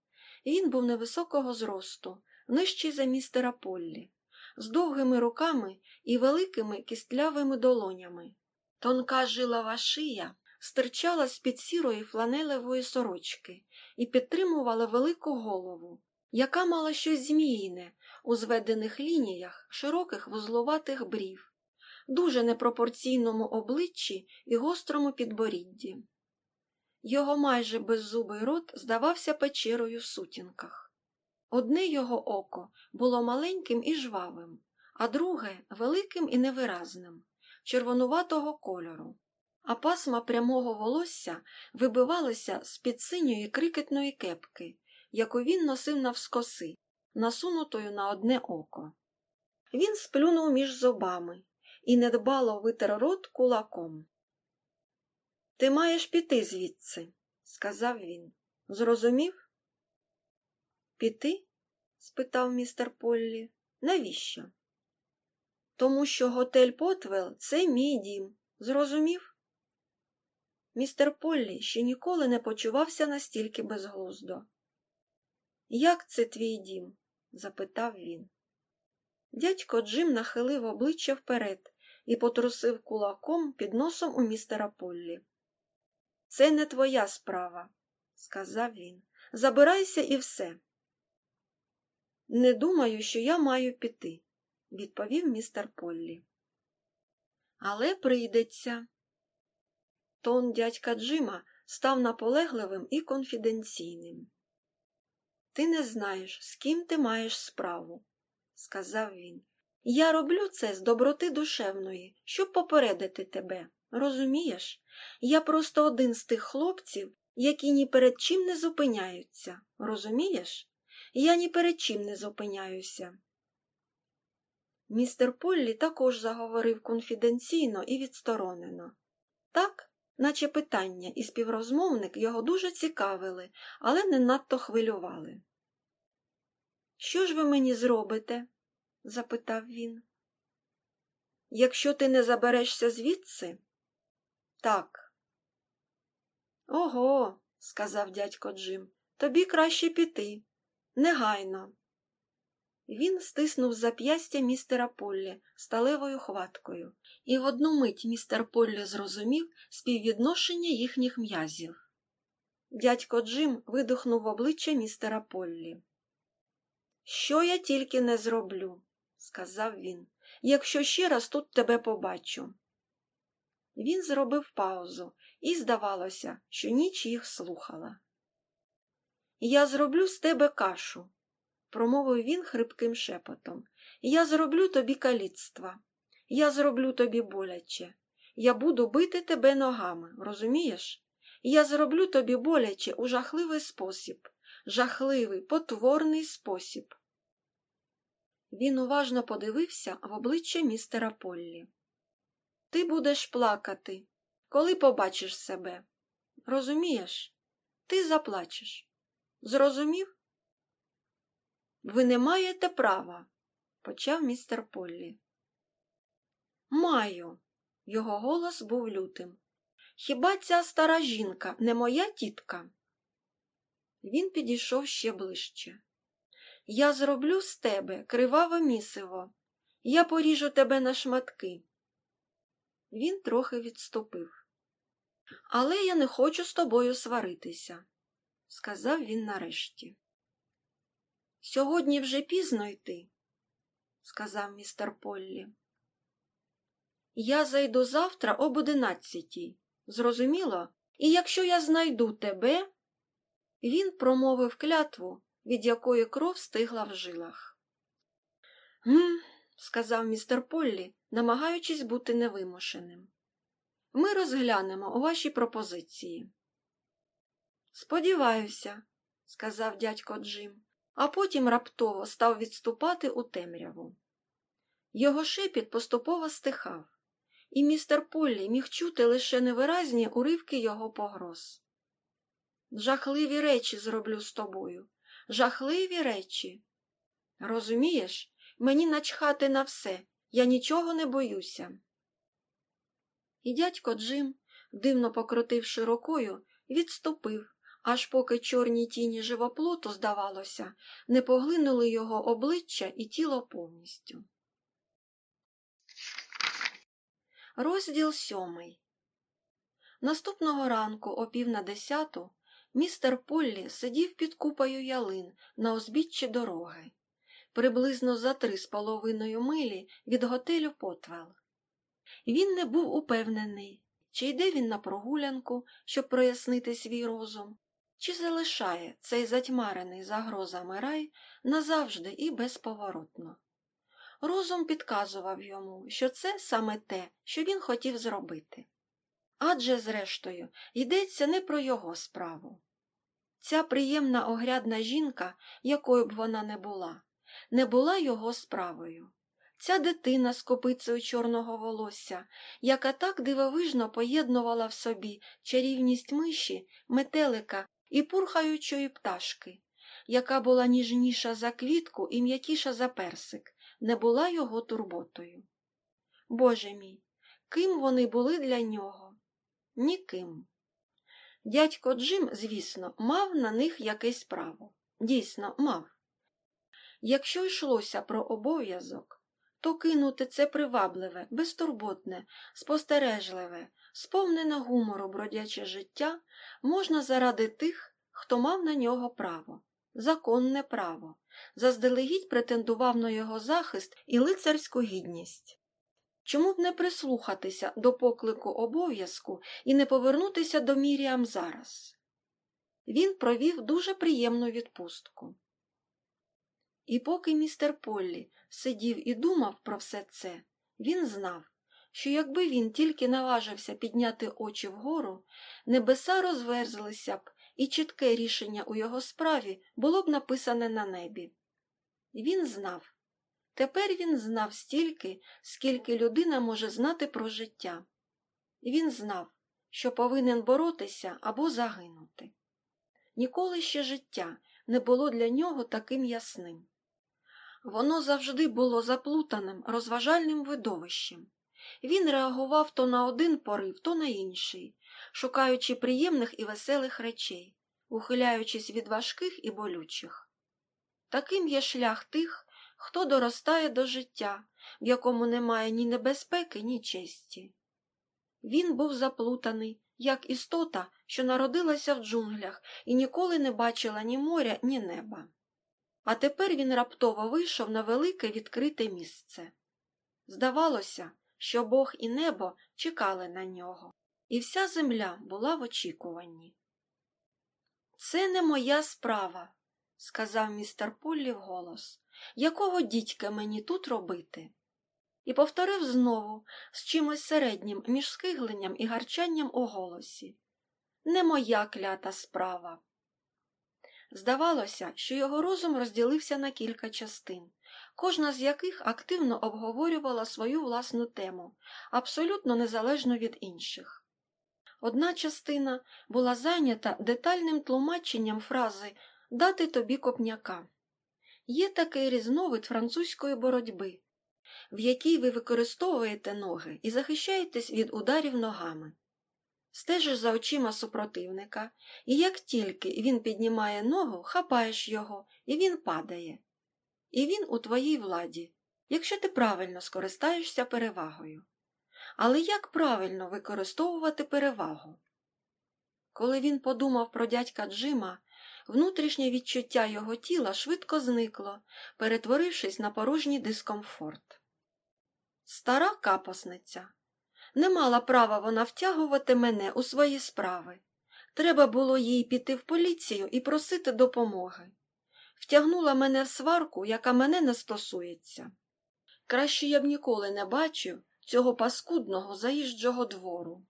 Він був невисокого зросту, нижчий за містера Поллі, з довгими руками і великими кістлявими долонями. Тонка жилова шия стирчала з-під сірої фланелевої сорочки і підтримувала велику голову, яка мала щось зміїне у зведених лініях широких вузловатих брів, дуже непропорційному обличчі і гострому підборідді. Його майже беззубий рот здавався печерою в сутінках. Одне його око було маленьким і жвавим, а друге великим і невиразним, червонуватого кольору, а пасма прямого волосся вибивалися з під синьої крикетної кепки, яку він носив навскоси, насунутою на одне око. Він сплюнув між зубами і недбало витер рот кулаком. Ти маєш піти звідси, сказав він. Зрозумів? Піти? спитав містер Поллі. Навіщо? Тому що готель Потвел це мій дім. Зрозумів? Містер Поллі ще ніколи не почувався настільки безглуздо. Як це твій дім? запитав він. Дядько Джим нахилив обличчя вперед і потрусив кулаком під носом у містера Поллі. Це не твоя справа, сказав він. Забирайся і все. Не думаю, що я маю піти, відповів містер Поллі. Але прийдеться. Тон дядька Джима став наполегливим і конфіденційним. Ти не знаєш, з ким ти маєш справу, сказав він. Я роблю це з доброти душевної, щоб попередити тебе. Розумієш? Я просто один з тих хлопців, які ні перед чим не зупиняються. Розумієш? Я ні перед чим не зупиняюся. Містер Поллі також заговорив конфіденційно і відсторонено. Так, наче питання і співрозмовник його дуже цікавили, але не надто хвилювали. Що ж ви мені зробите? запитав він. Якщо ти не заберешся звідси? Так. Ого, сказав дядько Джим, тобі краще піти. Негайно. Він стиснув зап'ястя містера Поллі сталевою хваткою, і в одну мить містер Поллі зрозумів співвідношення їхніх м'язів. Дядько Джим видихнув в обличчя містера Поллі. Що я тільки не зроблю, сказав він, якщо ще раз тут тебе побачу. Він зробив паузу, і здавалося, що ніч їх слухала. Я зроблю з тебе кашу, промовив він хрипким шепотом. Я зроблю тобі каліцтва. Я зроблю тобі боляче. Я буду бити тебе ногами, розумієш? Я зроблю тобі боляче у жахливий спосіб, жахливий, потворний спосіб. Він уважно подивився в обличчя містера Поллі. Ти будеш плакати, коли побачиш себе. Розумієш? Ти заплачеш. Зрозумів? Ви не маєте права, почав містер Поллі. Маю. Його голос був лютим. Хіба ця стара жінка не моя тітка? Він підійшов ще ближче. Я зроблю з тебе криваве місиво. Я поріжу тебе на шматки. Він трохи відступив. Але я не хочу з тобою сваритися, сказав він нарешті. Сьогодні вже пізно йти, сказав містер Поллі. Я зайду завтра об одинадцятій. Зрозуміло? І якщо я знайду тебе. Він промовив клятву, від якої кров стигла в жилах. Гм, сказав містер Поллі, намагаючись бути невимушеним. Ми розглянемо ваші пропозиції. Сподіваюся, сказав дядько Джим, а потім раптово став відступати у темряву. Його шепіт поступово стихав, і містер Поллі міг чути лише невиразні уривки його погроз. Жахливі речі зроблю з тобою, жахливі речі. Розумієш, мені начхати на все, я нічого не боюся. І дядько Джим, дивно покрутивши рукою, відступив, аж поки чорні тіні живоплоту, здавалося, не поглинули його обличчя і тіло повністю. Розділ сьомий Наступного ранку, о пів на десяту, містер Поллі сидів під купою ялин на узбіччі дороги, приблизно за три з половиною милі від готелю Потвел. Він не був упевнений, чи йде він на прогулянку, щоб прояснити свій розум, чи залишає цей затьмарений загрозами рай назавжди і безповоротно. Розум підказував йому, що це саме те, що він хотів зробити. Адже, зрештою, йдеться не про його справу. Ця приємна огрядна жінка, якою б вона не була, не була його справою. Ця дитина з копицею чорного волосся, яка так дивовижно поєднувала в собі чарівність миші, метелика і пурхаючої пташки, яка була ніжніша за квітку і м'якіша за персик, не була його турботою. Боже мій, ким вони були для нього? Ніким. Дядько Джим, звісно, мав на них якесь право. Дійсно, мав. Якщо йшлося про обов'язок, то кинути це привабливе, безтурботне, спостережливе, сповнене гумору бродяче життя можна заради тих, хто мав на нього право, законне право, заздалегідь претендував на його захист і лицарську гідність. Чому б не прислухатися до поклику обов'язку і не повернутися до Міріам зараз? Він провів дуже приємну відпустку. І поки містер Поллі сидів і думав про все це, він знав, що якби він тільки наважився підняти очі вгору, небеса розверзлися б, і чітке рішення у його справі було б написане на небі. Він знав. Тепер він знав стільки, скільки людина може знати про життя. Він знав, що повинен боротися або загинути. Ніколи ще життя не було для нього таким ясним. Воно завжди було заплутаним, розважальним видовищем. Він реагував то на один порив, то на інший, шукаючи приємних і веселих речей, ухиляючись від важких і болючих. Таким є шлях тих, хто доростає до життя, в якому немає ні небезпеки, ні честі. Він був заплутаний, як істота, що народилася в джунглях і ніколи не бачила ні моря, ні неба. А тепер він раптово вийшов на велике відкрите місце. Здавалося, що Бог і небо чекали на нього, і вся земля була в очікуванні. Це не моя справа, сказав містер Поллі вголос. Якого дідька мені тут робити? І повторив знову з чимось середнім між скигленням і гарчанням у голосі. Не моя клята справа. Здавалося, що його розум розділився на кілька частин, кожна з яких активно обговорювала свою власну тему, абсолютно незалежно від інших. Одна частина була зайнята детальним тлумаченням фрази дати тобі копняка. Є такий різновид французької боротьби, в якій ви використовуєте ноги і захищаєтесь від ударів ногами. Стежиш за очима супротивника, і як тільки він піднімає ногу, хапаєш його, і він падає. І він у твоїй владі. якщо ти правильно скористаєшся перевагою. Але як правильно використовувати перевагу? Коли він подумав про дядька Джима, внутрішнє відчуття його тіла швидко зникло, перетворившись на порожній дискомфорт. Стара капосниця. Не мала права вона втягувати мене у свої справи. Треба було їй піти в поліцію і просити допомоги. Втягнула мене в сварку, яка мене не стосується. Краще я б ніколи не бачив цього паскудного заїжджого двору.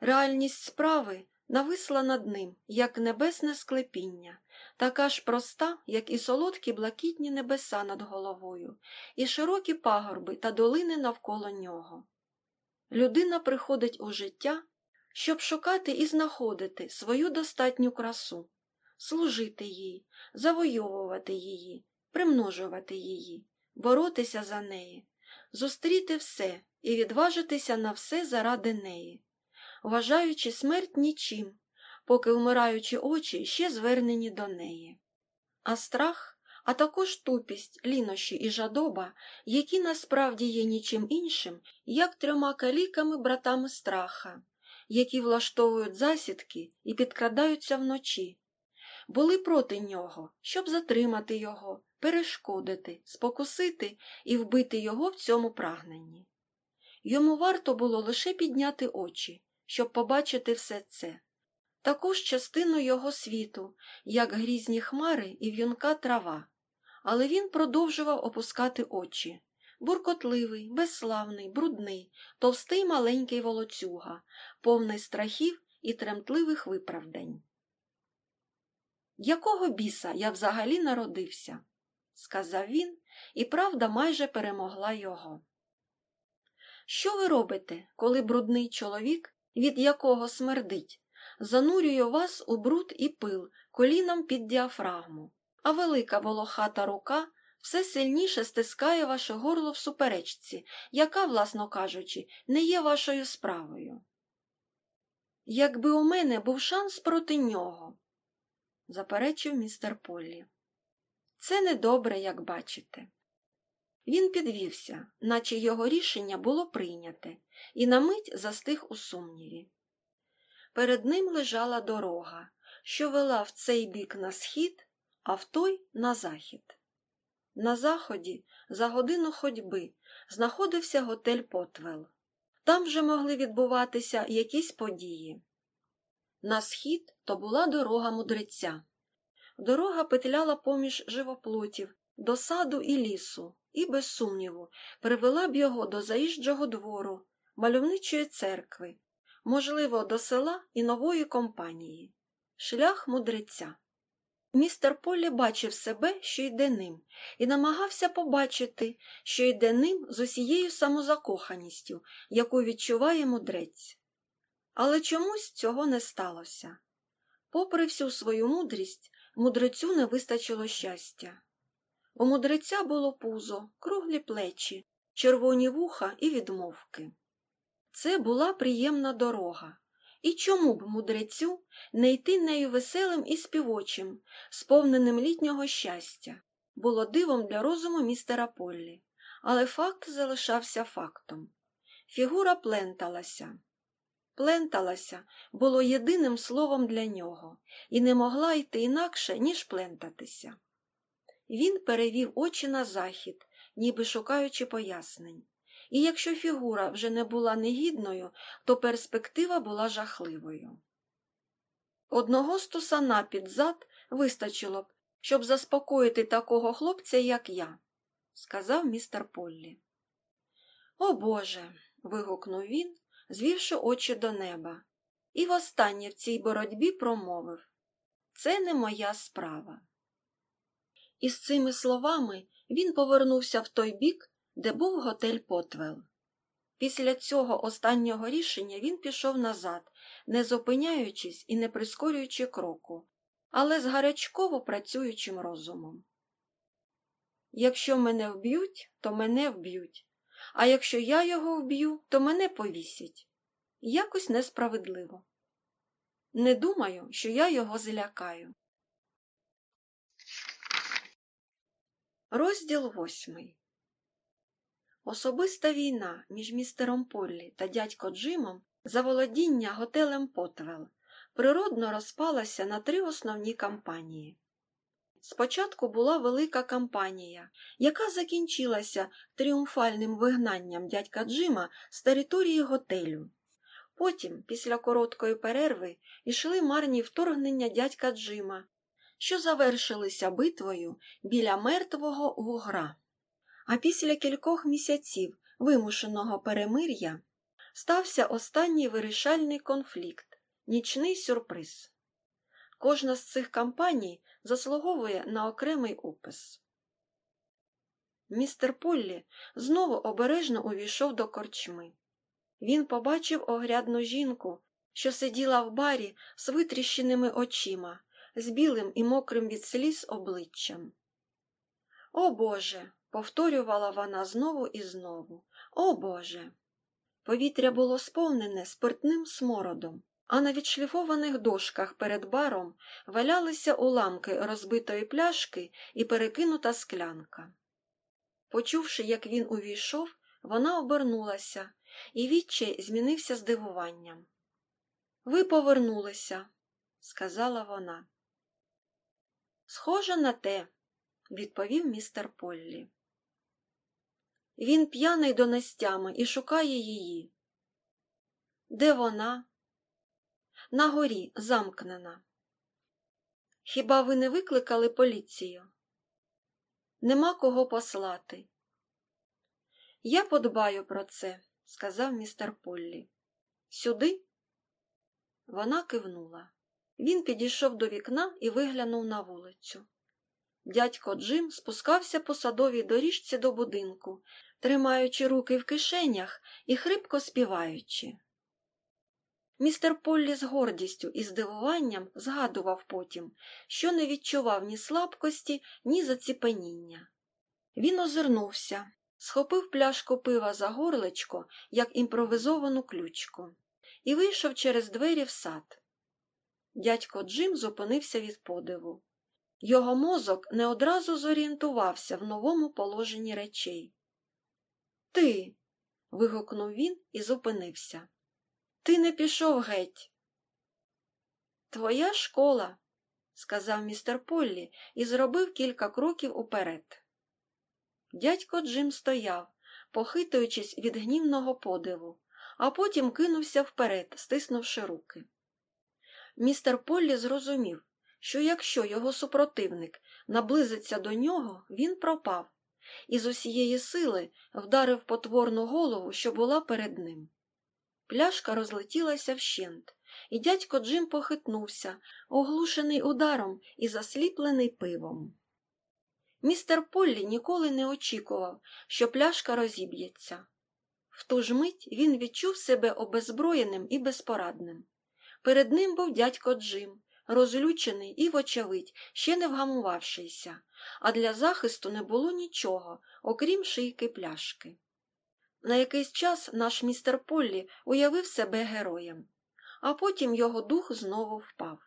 Реальність справи нависла над ним, як небесне склепіння, така ж проста, як і солодкі блакитні небеса над головою, і широкі пагорби та долини навколо нього. Людина приходить у життя, щоб шукати і знаходити свою достатню красу, служити їй, завойовувати її, примножувати її, боротися за неї, зустріти все і відважитися на все заради неї, вважаючи смерть нічим, поки вмираючі очі ще звернені до неї. А страх, а також тупість, лінощі і жадоба, які насправді є нічим іншим, як трьома каліками братами страха, які влаштовують засідки і підкрадаються вночі, були проти нього, щоб затримати його, перешкодити, спокусити і вбити його в цьому прагненні. Йому варто було лише підняти очі, щоб побачити все це, таку ж частину його світу, як грізні хмари і в'юнка трава, але він продовжував опускати очі. Буркотливий, безславний, брудний, товстий маленький волоцюга, повний страхів і тремтливих виправдань. Якого біса я взагалі народився? сказав він, і правда майже перемогла його. Що ви робите, коли брудний чоловік, від якого смердить, занурює вас у бруд і пил коліном під діафрагму, а велика волохата рука все сильніше стискає ваше горло в суперечці, яка, власно кажучи, не є вашою справою? Якби у мене був шанс проти нього, заперечив містер Поллі. Це недобре, як бачите. Він підвівся, наче його рішення було прийняте, і на мить застиг у сумніві. Перед ним лежала дорога, що вела в цей бік на схід, а в той на захід. На заході, за годину ходьби, знаходився готель Потвел. Там вже могли відбуватися якісь події. На схід то була дорога мудреця. Дорога петляла поміж живоплотів, до саду і лісу, і, без сумніву, привела б його до заїжджого двору, мальовничої церкви, можливо, до села і нової компанії. Шлях мудреця. Містер Полі бачив себе, що йде ним, і намагався побачити, що йде ним з усією самозакоханістю, яку відчуває мудрець. Але чомусь цього не сталося. Попри всю свою мудрість, мудрецю не вистачило щастя. У мудреця було пузо, круглі плечі, червоні вуха і відмовки. Це була приємна дорога. І чому б мудрецю не йти нею веселим і співочим, сповненим літнього щастя, було дивом для розуму містера Поллі, але факт залишався фактом. Фігура пленталася. Пленталася було єдиним словом для нього і не могла йти інакше, ніж плентатися. Він перевів очі на захід, ніби шукаючи пояснень. І якщо фігура вже не була негідною, то перспектива була жахливою. Одного стусана під зад вистачило б, щоб заспокоїти такого хлопця, як я, сказав містер Поллі. О Боже. вигукнув він, звівши очі до неба, і востаннє в цій боротьбі промовив Це не моя справа. І з цими словами він повернувся в той бік, де був готель Потвел. Після цього останнього рішення він пішов назад, не зупиняючись і не прискорюючи кроку, але з гарячково працюючим розумом. Якщо мене вб'ють, то мене вб'ють, а якщо я його вб'ю, то мене повісять. Якось несправедливо. Не думаю, що я його злякаю. Розділ восьмий Особиста війна між містером Поллі та дядько Джимом за володіння готелем Потвел природно розпалася на три основні кампанії. Спочатку була велика кампанія, яка закінчилася тріумфальним вигнанням дядька Джима з території готелю. Потім, після короткої перерви, йшли марні вторгнення дядька Джима, що завершилися битвою біля мертвого вугра. А після кількох місяців вимушеного перемир'я стався останній вирішальний конфлікт нічний сюрприз. Кожна з цих кампаній заслуговує на окремий опис. Містер Поллі знову обережно увійшов до корчми. Він побачив огрядну жінку, що сиділа в барі з витріщеними очима, з білим і мокрим від сліз обличчям. О Боже. Повторювала вона знову і знову. О Боже. Повітря було сповнене спиртним смородом, а на відшліфованих дошках перед баром валялися уламки розбитої пляшки і перекинута склянка. Почувши, як він увійшов, вона обернулася, і відчай змінився здивуванням. Ви повернулися, сказала вона. Схоже на те, відповів містер Поллі. Він п'яний до нестями і шукає її. Де вона? На горі замкнена. Хіба ви не викликали поліцію? Нема кого послати. Я подбаю про це, сказав містер Поллі. Сюди? Вона кивнула. Він підійшов до вікна і виглянув на вулицю. Дядько Джим спускався по садовій доріжці до будинку, тримаючи руки в кишенях і хрипко співаючи. Містер Поллі з гордістю і здивуванням згадував потім, що не відчував ні слабкості, ні заціпеніння. Він озирнувся, схопив пляшку пива за горлечко, як імпровизовану ключку, і вийшов через двері в сад. Дядько Джим зупинився від подиву. Його мозок не одразу зорієнтувався в новому положенні речей. Ти. вигукнув він і зупинився. Ти не пішов геть. Твоя школа, сказав містер Поллі і зробив кілька кроків уперед. Дядько Джим стояв, похитуючись від гнівного подиву, а потім кинувся вперед, стиснувши руки. Містер Поллі зрозумів, що якщо його супротивник наблизиться до нього, він пропав, і з усієї сили вдарив потворну голову, що була перед ним. Пляшка розлетілася вщент, і дядько Джим похитнувся, оглушений ударом і засліплений пивом. Містер Поллі ніколи не очікував, що пляшка розіб'ється. В ту ж мить він відчув себе обезброєним і безпорадним. Перед ним був дядько Джим, розлючений і, вочевидь, ще не вгамувавшийся, а для захисту не було нічого, окрім шийки пляшки. На якийсь час наш містер Поллі уявив себе героєм, а потім його дух знову впав.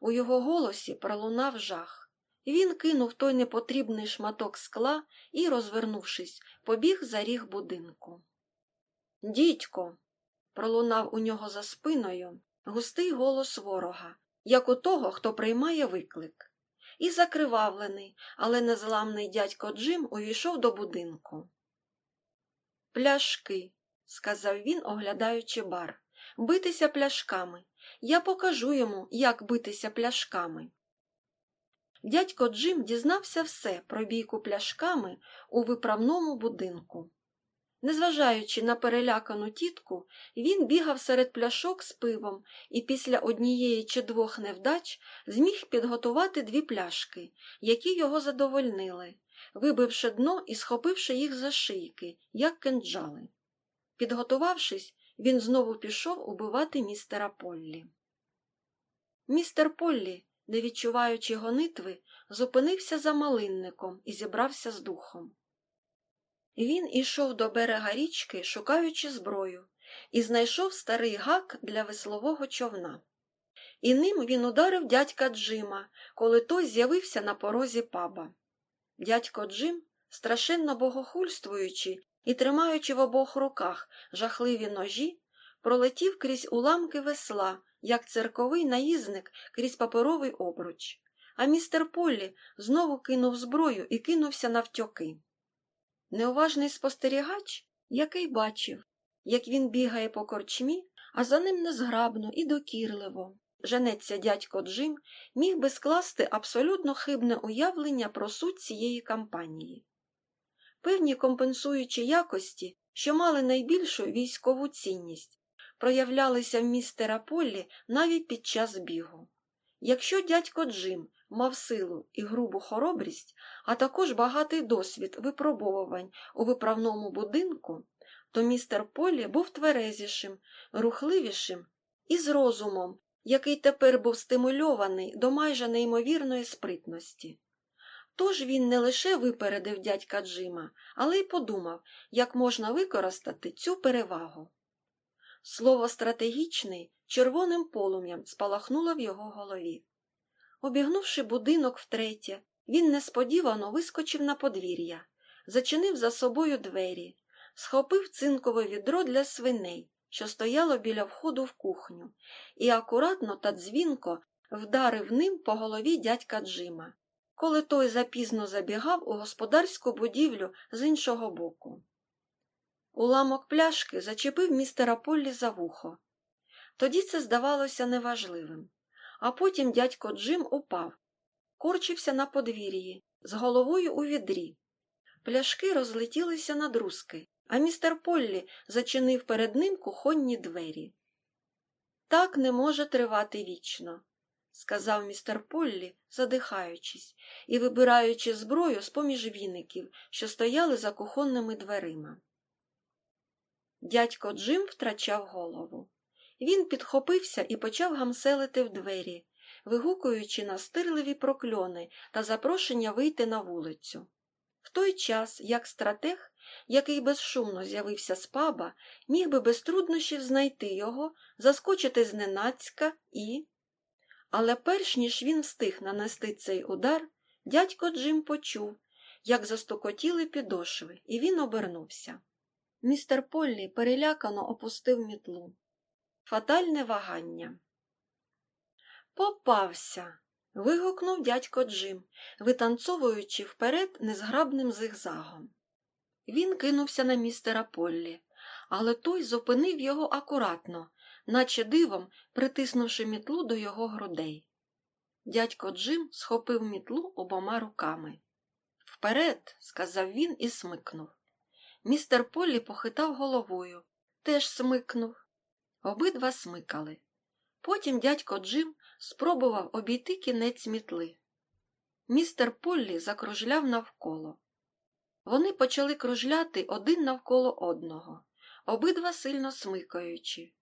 У його голосі пролунав жах. Він кинув той непотрібний шматок скла і, розвернувшись, побіг за ріг будинку. Дідько. пролунав у нього за спиною густий голос ворога, як у того, хто приймає виклик. І закривавлений, але незламний дядько Джим увійшов до будинку. Пляшки, сказав він, оглядаючи бар, битися пляшками. Я покажу йому, як битися пляшками. Дядько Джим дізнався все про бійку пляшками у виправному будинку. Незважаючи на перелякану тітку, він бігав серед пляшок з пивом і після однієї чи двох невдач зміг підготувати дві пляшки, які його задовольнили, вибивши дно і схопивши їх за шийки, як кинджали. Підготувавшись, він знову пішов убивати містера Поллі. Містер Поллі, не відчуваючи гонитви, зупинився за малинником і зібрався з духом. Він ішов до берега річки, шукаючи зброю, і знайшов старий гак для веслового човна. І ним він ударив дядька Джима, коли той з'явився на порозі паба. Дядько Джим, страшенно богохульствуючи і тримаючи в обох руках жахливі ножі, пролетів крізь уламки весла, як церковий наїзник крізь паперовий обруч. А містер Поллі знову кинув зброю і кинувся навтьоки. Неуважний спостерігач, який бачив, як він бігає по корчмі, а за ним незграбно і докірливо. Женеться дядько Джим міг би скласти абсолютно хибне уявлення про суть цієї кампанії. Певні компенсуючі якості, що мали найбільшу військову цінність, проявлялися в містера Поллі навіть під час бігу. Якщо дядько Джим мав силу і грубу хоробрість, а також багатий досвід випробовувань у виправному будинку, то містер Поллі був тверезішим, рухливішим і з розумом, який тепер був стимульований до майже неймовірної спритності. Тож він не лише випередив дядька Джима, але й подумав, як можна використати цю перевагу. Слово стратегічний червоним полум'ям спалахнуло в його голові. Обігнувши будинок втретє, він несподівано вискочив на подвір'я, зачинив за собою двері, схопив цинкове відро для свиней, що стояло біля входу в кухню, і акуратно та дзвінко вдарив ним по голові дядька Джима, коли той запізно забігав у господарську будівлю з іншого боку. Уламок пляшки зачепив містера Поллі за вухо. Тоді це здавалося неважливим. А потім дядько Джим упав, корчився на подвір'ї, з головою у відрі. Пляшки розлетілися на друзки, а містер Поллі зачинив перед ним кухонні двері. Так не може тривати вічно, сказав містер Поллі, задихаючись і вибираючи зброю з поміж віників, що стояли за кухонними дверима. Дядько Джим втрачав голову. Він підхопився і почав гамселити в двері, вигукуючи настирливі прокльони та запрошення вийти на вулицю. В той час, як стратег, який безшумно з'явився з паба, міг би без труднощів знайти його, заскочити зненацька і. Але перш ніж він встиг нанести цей удар, дядько Джим почув, як застукотіли підошви, і він обернувся. Містер Поллі перелякано опустив мітлу. Фатальне вагання. Попався. вигукнув дядько Джим, витанцовуючи вперед незграбним зигзагом. Він кинувся на містера Поллі, але той зупинив його акуратно, наче дивом притиснувши мітлу до його грудей. Дядько Джим схопив мітлу обома руками. Вперед, сказав він і смикнув. Містер Поллі похитав головою, теж смикнув. Обидва смикали. Потім дядько Джим спробував обійти кінець мітли. Містер Поллі закружляв навколо. Вони почали кружляти один навколо одного, обидва сильно смикаючи,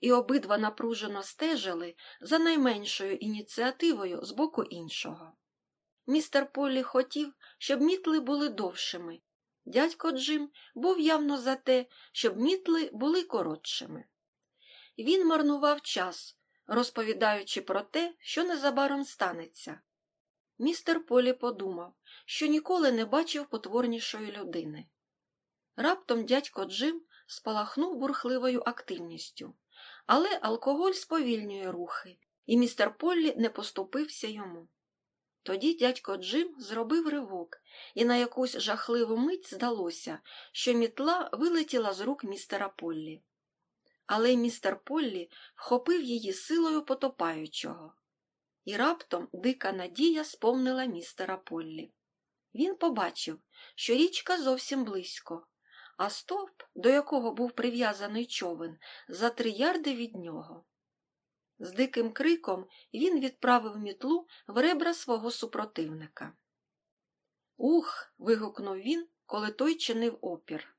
і обидва напружено стежили за найменшою ініціативою з боку іншого. Містер Поллі хотів, щоб мітли були довшими. Дядько Джим був явно за те, щоб мітли були коротшими. Він марнував час, розповідаючи про те, що незабаром станеться. Містер Полі подумав, що ніколи не бачив потворнішої людини. Раптом дядько Джим спалахнув бурхливою активністю, але алкоголь сповільнює рухи, і містер Поллі не поступився йому. Тоді дядько Джим зробив ривок, і на якусь жахливу мить здалося, що мітла вилетіла з рук містера Поллі але містер Поллі вхопив її силою потопаючого. І раптом дика надія сповнила містера Поллі. Він побачив, що річка зовсім близько, а стовп, до якого був прив'язаний човен, за три ярди від нього. З диким криком він відправив мітлу в ребра свого супротивника. Ух. вигукнув він, коли той чинив опір.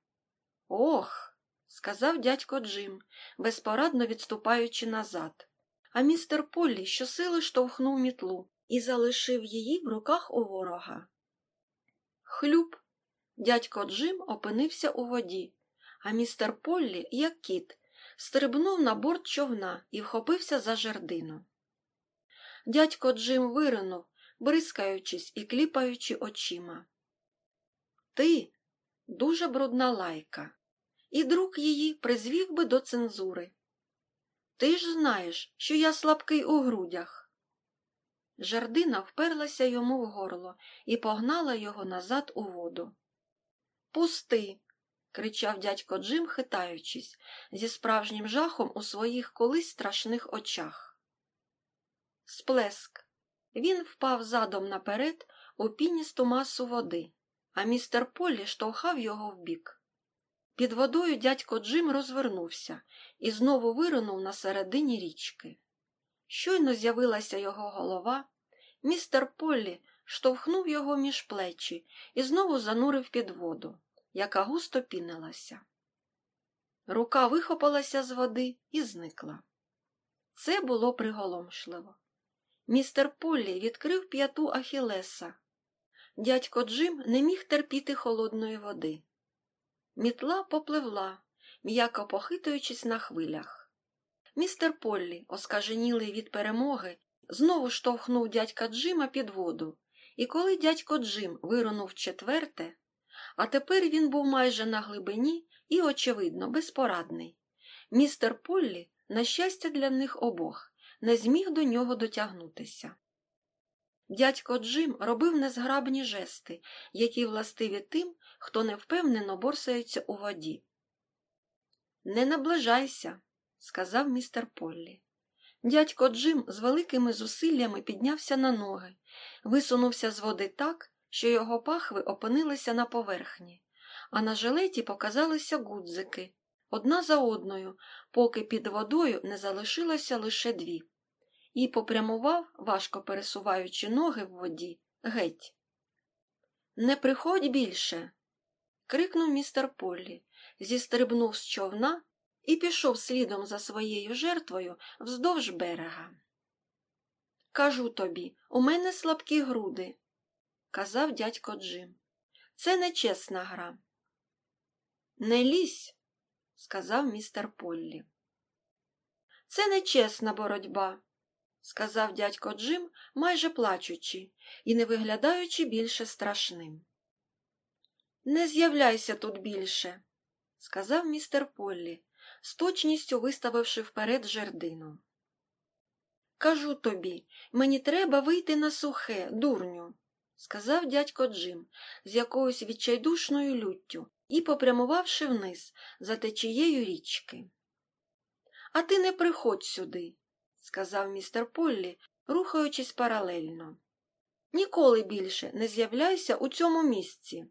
Ох сказав дядько Джим, безпорадно відступаючи назад. А містер Поллі щосили штовхнув мітлу і залишив її в руках у ворога. Хлюб. Дядько Джим опинився у воді, а містер Поллі, як кіт, стрибнув на борт човна і вхопився за жердину. Дядько Джим виринув, бризкаючись і кліпаючи очима. Ти дуже брудна лайка, і друк її призвів би до цензури. Ти ж знаєш, що я слабкий у грудях. Жардина вперлася йому в горло і погнала його назад у воду. Пусти. кричав дядько Джим, хитаючись, зі справжнім жахом у своїх колись страшних очах. Сплеск. Він впав задом наперед у піністу масу води, а містер Полі штовхав його вбік. Під водою дядько Джим розвернувся і знову виринув на середині річки. Щойно з'явилася його голова, містер Поллі штовхнув його між плечі і знову занурив під воду, яка густо пінилася. Рука вихопалася з води і зникла. Це було приголомшливо. Містер Поллі відкрив п'яту Ахілеса. Дядько Джим не міг терпіти холодної води. Мітла попливла, м'яко похитуючись на хвилях. Містер Поллі, оскаженілий від перемоги, знову штовхнув дядька Джима під воду, і коли дядько Джим вирунув четверте, а тепер він був майже на глибині і, очевидно, безпорадний, містер Поллі, на щастя для них обох, не зміг до нього дотягнутися. Дядько Джим робив незграбні жести, які властиві тим, хто невпевнено борсається у воді. Не наближайся, сказав містер Поллі. Дядько Джим з великими зусиллями піднявся на ноги, висунувся з води так, що його пахви опинилися на поверхні, а на жилеті показалися гудзики, одна за одною, поки під водою не залишилося лише дві, і попрямував, важко пересуваючи ноги в воді, геть. Не приходь більше. крикнув містер Поллі, зістрибнув з човна і пішов слідом за своєю жертвою вздовж берега. Кажу тобі, у мене слабкі груди, казав дядько Джим. Це нечесна гра. Не лізь, сказав містер Поллі. Це нечесна боротьба, сказав дядько Джим, майже плачучи і не виглядаючи більше страшним. Не з'являйся тут більше, сказав містер Поллі, з точністю виставивши вперед жердину. Кажу тобі, мені треба вийти на сухе, дурню, сказав дядько Джим з якоюсь відчайдушною люттю і попрямувавши вниз за течією річки. А ти не приходь сюди, сказав містер Поллі, рухаючись паралельно. Ніколи більше не з'являйся у цьому місці.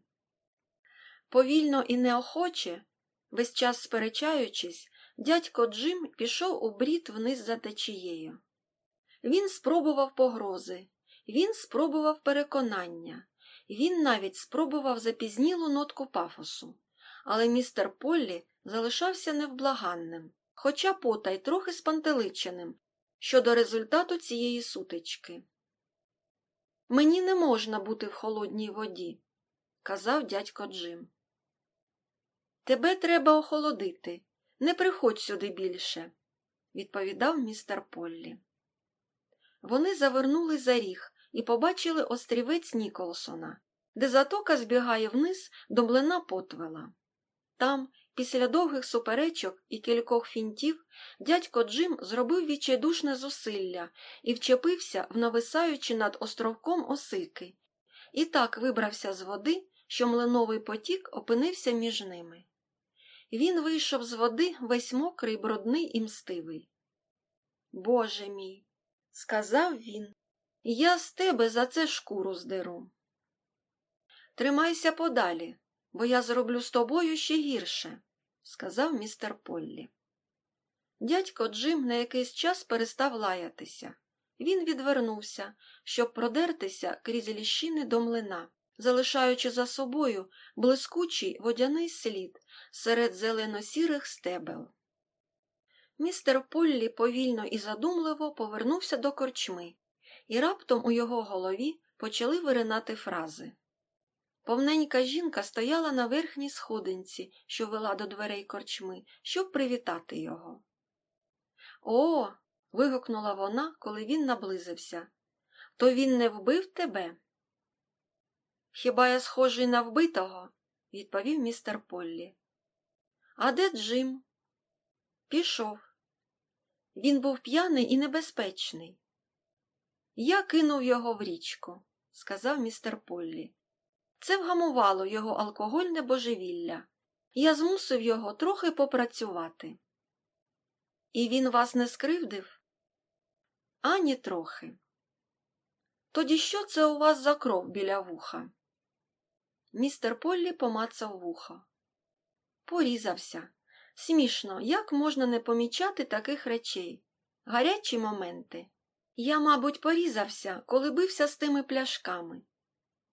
Повільно і неохоче, весь час сперечаючись, дядько Джим пішов у брід вниз за течією. Він спробував погрози, він спробував переконання, він навіть спробував запізнілу нотку пафосу, але містер Поллі залишався невблаганним, хоча потай трохи спантеличеним щодо результату цієї сутички. Мені не можна бути в холодній воді, казав дядько Джим. Тебе треба охолодити. Не приходь сюди більше, відповідав містер Поллі. Вони завернули за ріг і побачили острівець Ніколсона, де затока збігає вниз до млина Потвела. Там, після довгих суперечок і кількох фінтів, дядько Джим зробив відчайдушне зусилля і вчепився в нависаючи над островком осики, і так вибрався з води, що млиновий потік опинився між ними. Він вийшов з води весь мокрий, брудний і мстивий. Боже мій, сказав він, я з тебе за це шкуру здеру. Тримайся подалі, бо я зроблю з тобою ще гірше, сказав містер Поллі. Дядько Джим на якийсь час перестав лаятися. Він відвернувся, щоб продертися крізь ліщини до млина, залишаючи за собою блискучий водяний слід серед зелено-сірих стебел. Містер Поллі повільно і задумливо повернувся до корчми, і раптом у його голові почали виринати фрази. Повненька жінка стояла на верхній сходинці, що вела до дверей корчми, щоб привітати його. О. вигукнула вона, коли він наблизився. То він не вбив тебе? Хіба я схожий на вбитого? відповів містер Поллі. А де Джим? Пішов. Він був п'яний і небезпечний. Я кинув його в річку, сказав містер Поллі. Це вгамувало його алкогольне божевілля. Я змусив його трохи попрацювати. І він вас не скривдив? Ані трохи. Тоді що це у вас за кров біля вуха? Містер Поллі помацав вухо. Порізався. Смішно, як можна не помічати таких речей? Гарячі моменти. Я, мабуть, порізався, коли бився з тими пляшками.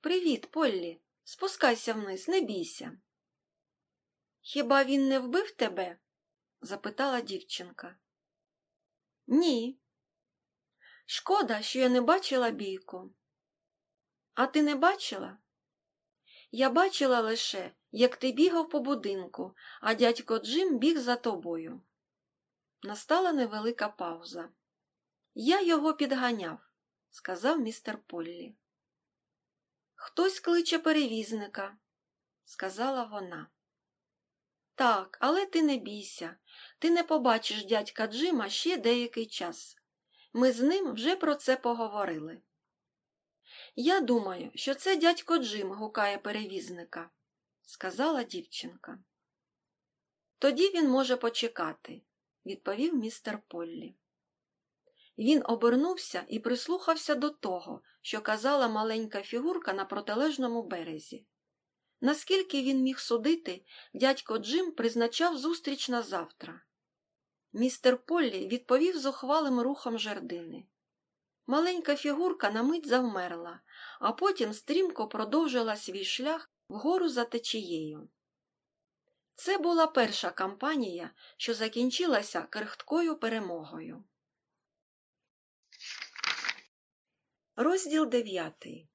Привіт, Поллі. Спускайся вниз, не бійся. Хіба він не вбив тебе? запитала дівчинка. Ні. Шкода, що я не бачила бійку. А ти не бачила? Я бачила лише, як ти бігав по будинку, а дядько Джим біг за тобою. Настала невелика пауза. Я його підганяв, сказав містер Поллі. Хтось кличе перевізника, сказала вона. Так, але ти не бійся, ти не побачиш дядька Джима ще деякий час. Ми з ним вже про це поговорили. Я думаю, що це дядько Джим гукає перевізника, сказала дівчинка. Тоді він може почекати, відповів містер Поллі. Він обернувся і прислухався до того, що казала маленька фігурка на протилежному березі. Наскільки він міг судити, дядько Джим призначав зустріч на завтра. Містер Поллі відповів зухвалим рухом жердини. Маленька фігурка на мить завмерла, а потім стрімко продовжила свій шлях вгору за течією. Це була перша кампанія, що закінчилася крихткою перемогою. Розділ дев'ятий.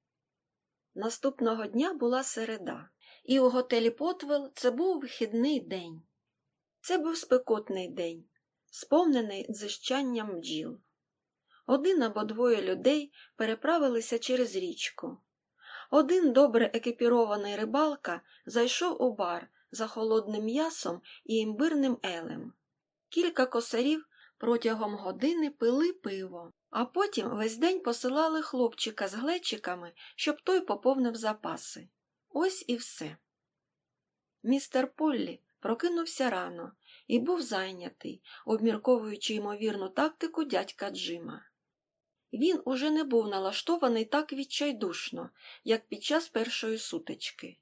Наступного дня була середа, і у готелі Потвел це був вихідний день. Це був спекотний день, сповнений дзищанням бджіл. Один або двоє людей переправилися через річку. Один добре екіпірований рибалка зайшов у бар за холодним м'ясом і імбирним елем. Кілька косарів протягом години пили пиво, а потім весь день посилали хлопчика з глечиками, щоб той поповнив запаси. Ось і все. Містер Поллі прокинувся рано і був зайнятий, обмірковуючи ймовірну тактику дядька Джима. Він уже не був налаштований так відчайдушно, як під час першої сутички,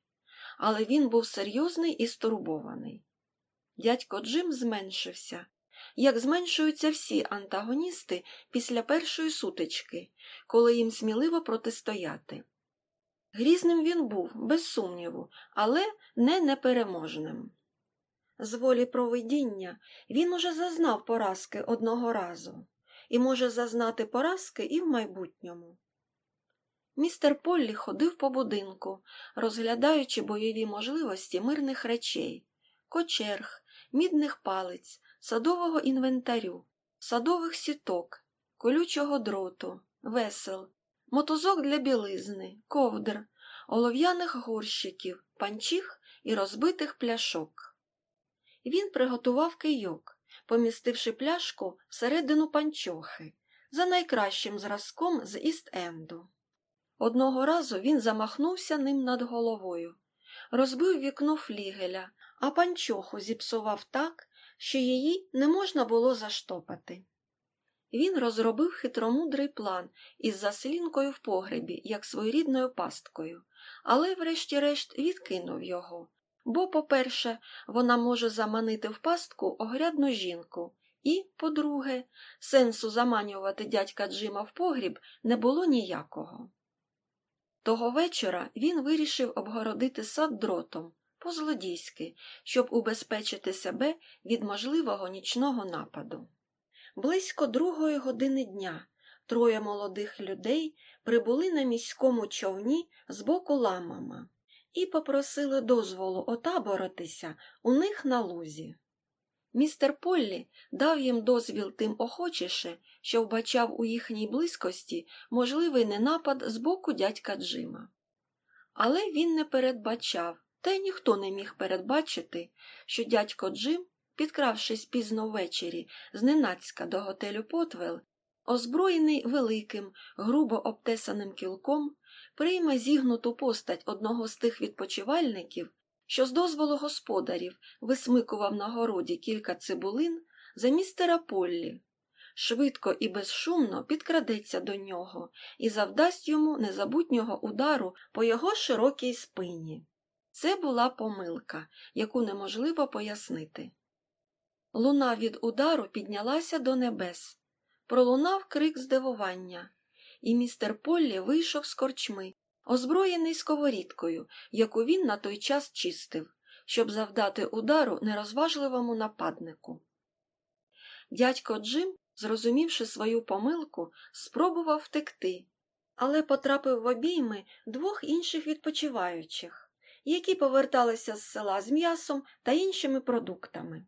але він був серйозний і стурбований. Дядько Джим зменшився, як зменшуються всі антагоністи після першої сутички, коли їм сміливо протистояти. Грізним він був, без сумніву, але не непереможним. З волі провидіння він уже зазнав поразки одного разу і може зазнати поразки і в майбутньому. Містер Поллі ходив по будинку, розглядаючи бойові можливості мирних речей, кочерг, мідних палиць, садового інвентарю, садових сіток, колючого дроту, весел, мотузок для білизни, ковдр, олов'яних горщиків, панчіх і розбитих пляшок. Він приготував кийок, помістивши пляшку всередину панчохи за найкращим зразком з Іст-Енду. Одного разу він замахнувся ним над головою, розбив вікно флігеля, а панчоху зіпсував так, що її не можна було заштопати. Він розробив хитромудрий план із заслінкою в погребі, як своєрідною пасткою, але, врешті-решт, відкинув його. Бо, по-перше, вона може заманити в пастку огрядну жінку, і, по-друге, сенсу заманювати дядька Джима в погріб не було ніякого. Того вечора він вирішив обгородити сад дротом, по-злодійськи, щоб убезпечити себе від можливого нічного нападу. Близько другої години дня троє молодих людей прибули на міському човні з боку ламама і попросили дозволу отаборитися у них на лузі. Містер Поллі дав їм дозвіл тим охочіше, що вбачав у їхній близькості можливий ненапад з боку дядька Джима. Але він не передбачав, Та й ніхто не міг передбачити, що дядько Джим, підкравшись пізно ввечері зненацька до готелю Потвел, озброєний великим, грубо обтесаним кілком, прийме зігнуту постать одного з тих відпочивальників, що з дозволу господарів висмикував на городі кілька цибулин за містера Поллі, швидко і безшумно підкрадеться до нього і завдасть йому незабутнього удару по його широкій спині. Це була помилка, яку неможливо пояснити. Луна від удару піднялася до небес. Пролунав крик здивування, і містер Поллі вийшов з корчми, озброєний сковорідкою, яку він на той час чистив, щоб завдати удару нерозважливому нападнику. Дядько Джим, зрозумівши свою помилку, спробував втекти, але потрапив в обійми двох інших відпочиваючих, які поверталися з села з м'ясом та іншими продуктами.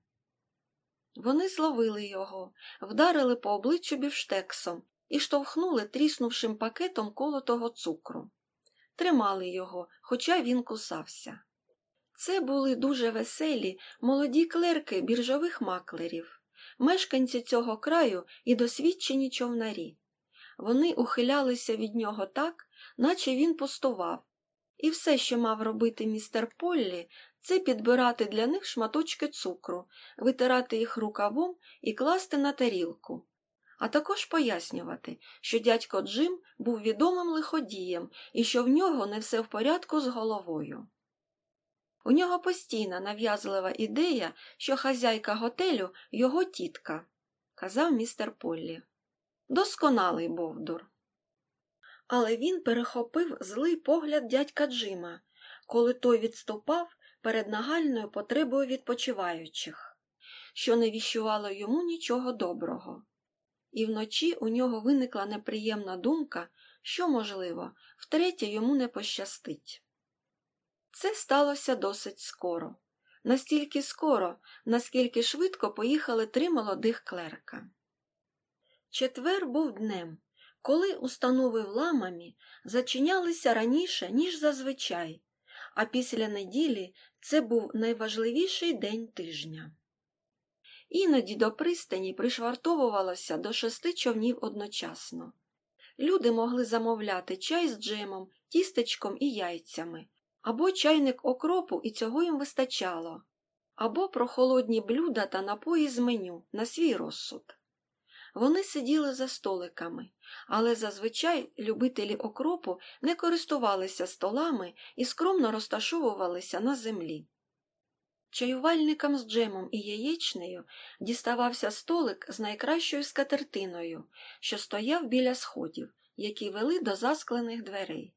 Вони зловили його, вдарили по обличчю бівштексом і штовхнули тріснувшим пакетом колотого цукру. Тримали його, хоча він кусався. Це були дуже веселі, молоді клерки біржових маклерів, мешканці цього краю і досвідчені човнарі. Вони ухилялися від нього так, наче він пустував, і все, що мав робити містер Поллі, це підбирати для них шматочки цукру, витирати їх рукавом і класти на тарілку, а також пояснювати, що дядько Джим був відомим лиходієм і що в нього не все в порядку з головою. У нього постійна нав'язлива ідея, що хазяйка готелю його тітка, казав містер Поллі. Досконалий Бовдур. Але він перехопив злий погляд дядька Джима, коли той відступав перед нагальною потребою відпочиваючих, що не віщувало йому нічого доброго. І вночі у нього виникла неприємна думка, що, можливо, втретє йому не пощастить. Це сталося досить скоро, настільки скоро, наскільки швидко поїхали три молодих клерка. Четвер був днем, коли установи в ламамі зачинялися раніше, ніж зазвичай, а після неділі це був найважливіший день тижня. Іноді до пристані пришвартовувалося до шести човнів одночасно. Люди могли замовляти чай з джемом, тістечком і яйцями, або чайник окропу, і цього їм вистачало, або прохолодні блюда та напої з меню на свій розсуд. Вони сиділи за столиками, але зазвичай любителі окропу не користувалися столами і скромно розташовувалися на землі. Чаювальникам з джемом і яєчнею діставався столик з найкращою скатертиною, що стояв біля сходів, які вели до засклених дверей.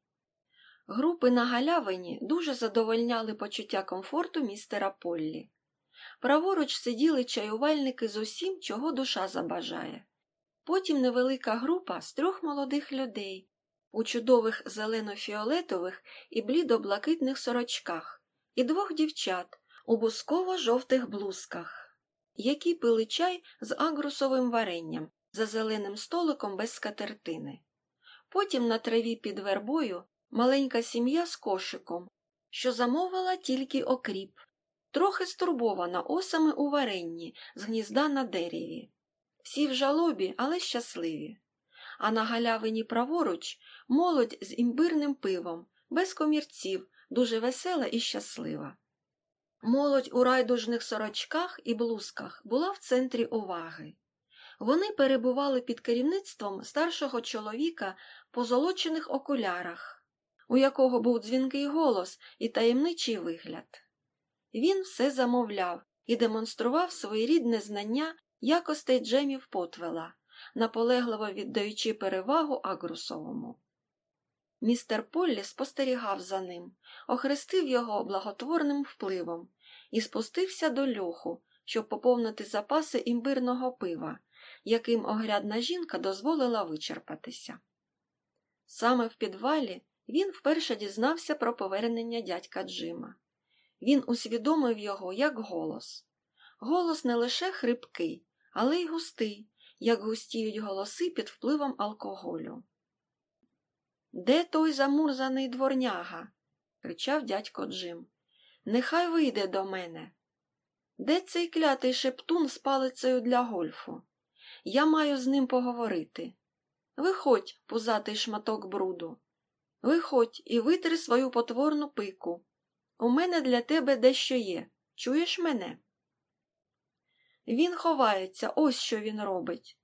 Групи на галявині дуже задовольняли почуття комфорту містера Поллі. Праворуч сиділи чаювальники з усім, чого душа забажає. Потім невелика група з трьох молодих людей у чудових зелено-фіолетових і блідо-блакитних сорочках, і двох дівчат у бусково-жовтих блузках, які пили чай з агрусовим варенням за зеленим столиком без скатертини. Потім на траві під вербою маленька сім'я з кошиком, що замовила тільки окріп, трохи стурбована осами у варенні з гнізда на дереві. Всі в жалобі, але щасливі. А на галявині праворуч молодь з імбирним пивом, без комірців, дуже весела і щаслива. Молодь у райдужних сорочках і блузках була в центрі уваги. Вони перебували під керівництвом старшого чоловіка по золочених окулярах, у якого був дзвінкий голос і таємничий вигляд. Він все замовляв і демонстрував своєрідне знання якостей Джемів Потвела, наполегливо віддаючи перевагу Агрусовому. Містер Поллі спостерігав за ним, охрестив його благотворним впливом і спустився до льоху, щоб поповнити запаси імбирного пива, яким огрядна жінка дозволила вичерпатися. Саме в підвалі він вперше дізнався про повернення дядька Джима. Він усвідомив його як голос. Голос не лише хрипкий, але й густий, як густіють голоси під впливом алкоголю. Де той замурзаний дворняга? кричав дядько Джим. Нехай вийде до мене. Де цей клятий шептун з палицею для гольфу? Я маю з ним поговорити. Виходь, пузатий шматок бруду. Виходь і витри свою потворну пику. У мене для тебе дещо є. Чуєш мене? Він ховається, ось що він робить,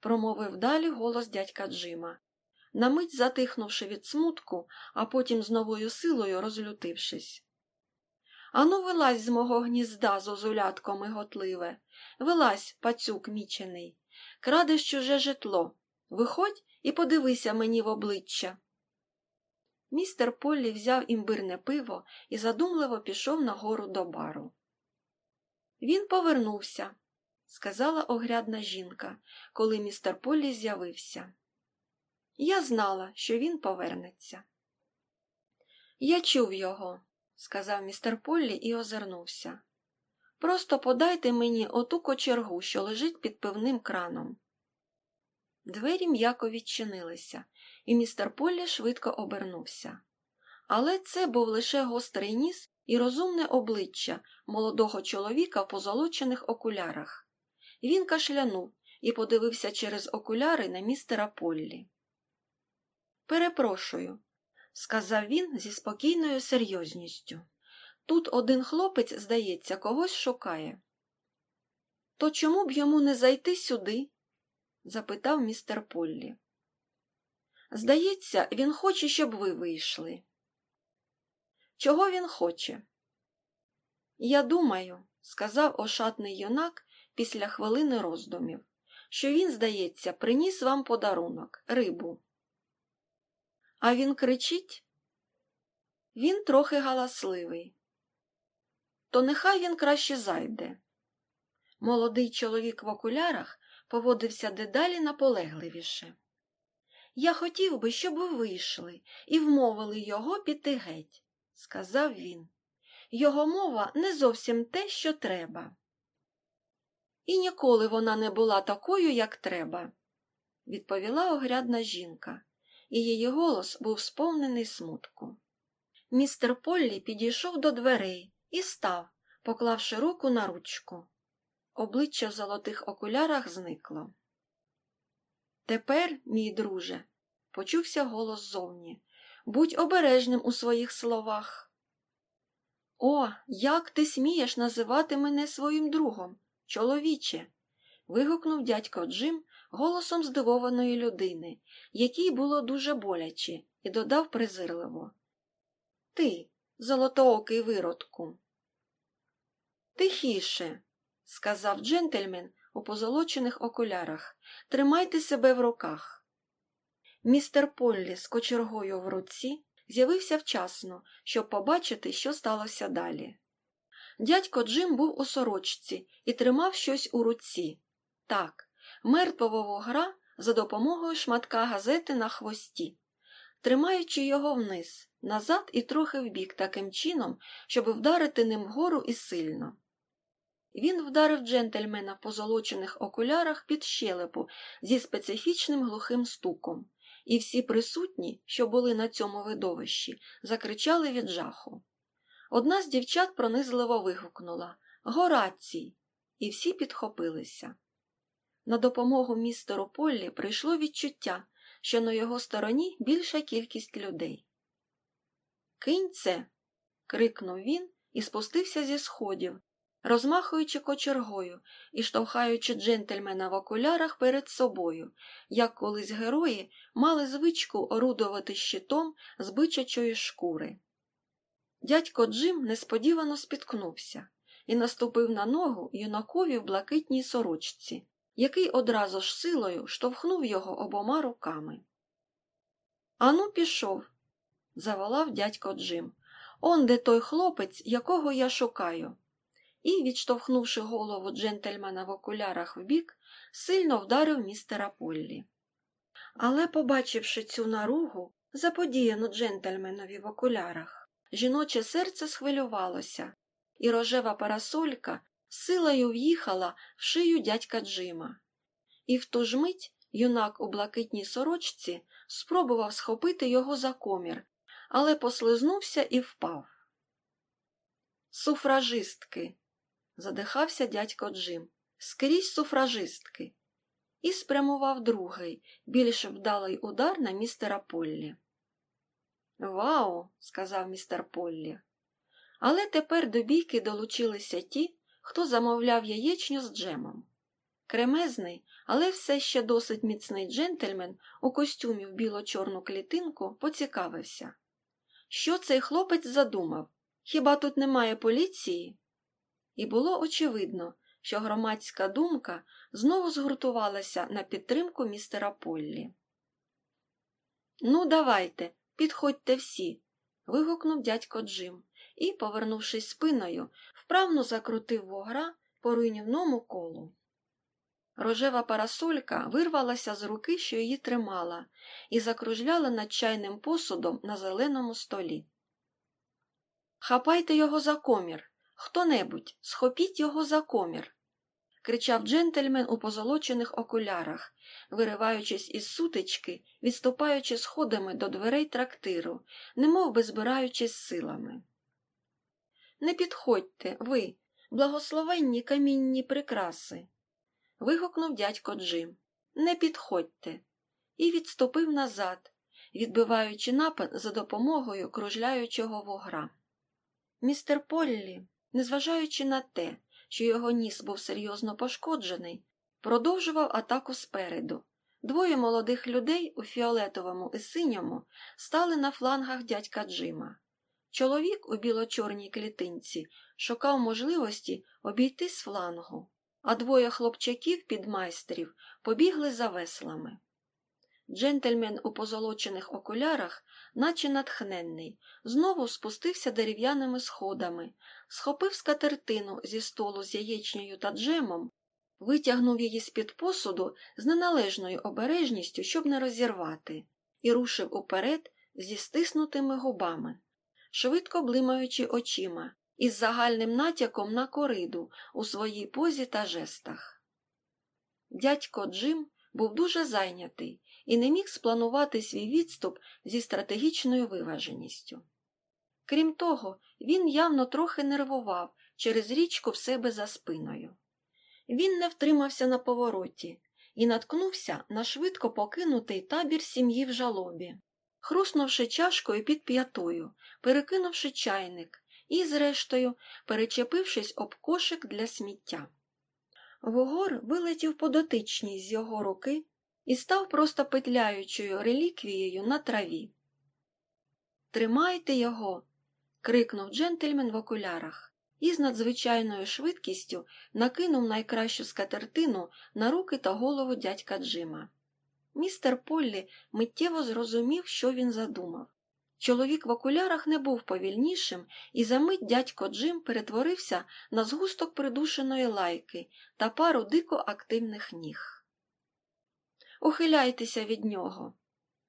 промовив далі голос дядька Джима, на мить затихнувши від смутку, а потім з новою силою розлютившись. Ану, вилазь з мого гнізда, зозулятко миготливе, вилазь, пацюк мічений, крадеш чуже житло. Виходь і подивися мені в обличчя. Містер Поллі взяв імбирне пиво і задумливо пішов нагору до бару. Він повернувся, сказала огрядна жінка, коли містер Поллі з'явився. Я знала, що він повернеться. Я чув його, сказав містер Поллі і озирнувся. Просто подайте мені оту кочергу, що лежить під пивним краном. Двері м'яко відчинилися, і містер Поллі швидко обернувся. Але це був лише гострий ніс і розумне обличчя молодого чоловіка в позолочених окулярах. Він кашлянув і подивився через окуляри на містера Поллі. Перепрошую, сказав він зі спокійною серйозністю. Тут один хлопець, здається, когось шукає. То чому б йому не зайти сюди? запитав містер Поллі. Здається, він хоче, щоб ви вийшли. Чого він хоче? Я думаю, сказав ошатний юнак після хвилини роздумів, що він, здається, приніс вам подарунок, рибу. А він кричить? Він трохи галасливий. То нехай він краще зайде. Молодий чоловік в окулярах поводився дедалі наполегливіше. Я хотів би, щоб ви вийшли і вмовили його піти геть, сказав він. Його мова не зовсім те, що треба. І ніколи вона не була такою, як треба, відповіла огрядна жінка, і її голос був сповнений смутку. Містер Поллі підійшов до дверей і став, поклавши руку на ручку. Обличчя в золотих окулярах зникло. Тепер, мій друже, почувся голос зовні, будь обережним у своїх словах. О, як ти смієш називати мене своїм другом, чоловіче. вигукнув дядько Джим голосом здивованої людини, якій було дуже боляче, і додав презирливо. Ти, золотоокий виродку. Тихіше, сказав джентльмен у позолочених окулярах, тримайте себе в руках. Містер Поллі з кочергою в руці з'явився вчасно, щоб побачити, що сталося далі. Дядько Джим був у сорочці і тримав щось у руці. Так, мертвого вогра за допомогою шматка газети на хвості, тримаючи його вниз, назад і трохи вбік таким чином, щоб вдарити ним вгору і сильно. Він вдарив джентльмена в позолочених окулярах під щелепу зі специфічним глухим стуком, і всі присутні, що були на цьому видовищі, закричали від жаху. Одна з дівчат пронизливо вигукнула Горацій! І всі підхопилися. На допомогу містеру Поллі прийшло відчуття, що на його стороні більша кількість людей. Кинь це. крикнув він і спустився зі сходів, розмахуючи кочергою і штовхаючи джентльмена в окулярах перед собою, як колись герої мали звичку орудувати щитом з бичачої шкури. Дядько Джим несподівано спіткнувся і наступив на ногу юнакові в блакитній сорочці, який одразу ж силою штовхнув його обома руками. Ану, пішов, заволав дядько Джим. Он де той хлопець, якого я шукаю і, відштовхнувши голову джентльмена в окулярах вбік, сильно вдарив містера Поллі. Але, побачивши цю наругу, заподіяну джентльменові в окулярах, жіноче серце схвилювалося, і рожева парасолька силою в'їхала в шию дядька Джима. І в ту ж мить юнак у блакитній сорочці спробував схопити його за комір, але послизнувся і впав. Суфражистки, задихався дядько Джим. Скрізь суфражистки. І спрямував другий, більш вдалий удар на містера Поллі. Вау, сказав містер Поллі. Але тепер до бійки долучилися ті, хто замовляв яєчню з джемом. Кремезний, але все ще досить міцний джентльмен у костюмі в біло-чорну клітинку поцікавився. Що цей хлопець задумав? Хіба тут немає поліції? І було очевидно, що громадська думка знову згуртувалася на підтримку містера Поллі. Ну, давайте, підходьте всі. вигукнув дядько Джим і, повернувшись спиною, вправно закрутив вогра по руйнівному колу. Рожева парасолька вирвалася з руки, що її тримала, і закружляла над чайним посудом на зеленому столі. Хапайте його за комір. Хто небудь, схопіть його за комір. кричав джентльмен у позолочених окулярах, вириваючись із сутички, відступаючи сходами до дверей трактиру, немов би збираючись силами. Не підходьте, ви, благословенні камінні прикраси. вигукнув дядько Джим. Не підходьте. І відступив назад, відбиваючи напад за допомогою кружляючого вогра. Містер Поллі, незважаючи на те, що його ніс був серйозно пошкоджений, продовжував атаку спереду. Двоє молодих людей у фіолетовому і синьому стали на флангах дядька Джима. Чоловік у біло-чорній клітинці шукав можливості обійти з флангу, а двоє хлопчаків підмайстрів побігли за веслами. Джентльмен у позолочених окулярах, наче натхненний, знову спустився дерев'яними сходами, схопив скатертину зі столу з яєчнею та джемом, витягнув її з-під посуду з неналежною обережністю, щоб не розірвати, і рушив уперед зі стиснутими губами, швидко блимаючи очима, із загальним натяком на кориду у своїй позі та жестах. Дядько Джим був дуже зайнятий і не міг спланувати свій відступ зі стратегічною виваженістю. Крім того, він явно трохи нервував через річку в себе за спиною. Він не втримався на повороті і наткнувся на швидко покинутий табір сім'ї в жалобі, хруснувши чашкою під п'ятою, перекинувши чайник і, зрештою, перечепившись об кошик для сміття. Вугор вилетів по дотичній з його руки і став просто петляючою реліквією на траві. Тримайте його. крикнув джентльмен в окулярах і з надзвичайною швидкістю накинув найкращу скатертину на руки та голову дядька Джима. Містер Поллі миттєво зрозумів, що він задумав. Чоловік в окулярах не був повільнішим, і за мить дядько Джим перетворився на згусток придушеної лайки та пару дико активних ніг. Ухиляйтеся від нього,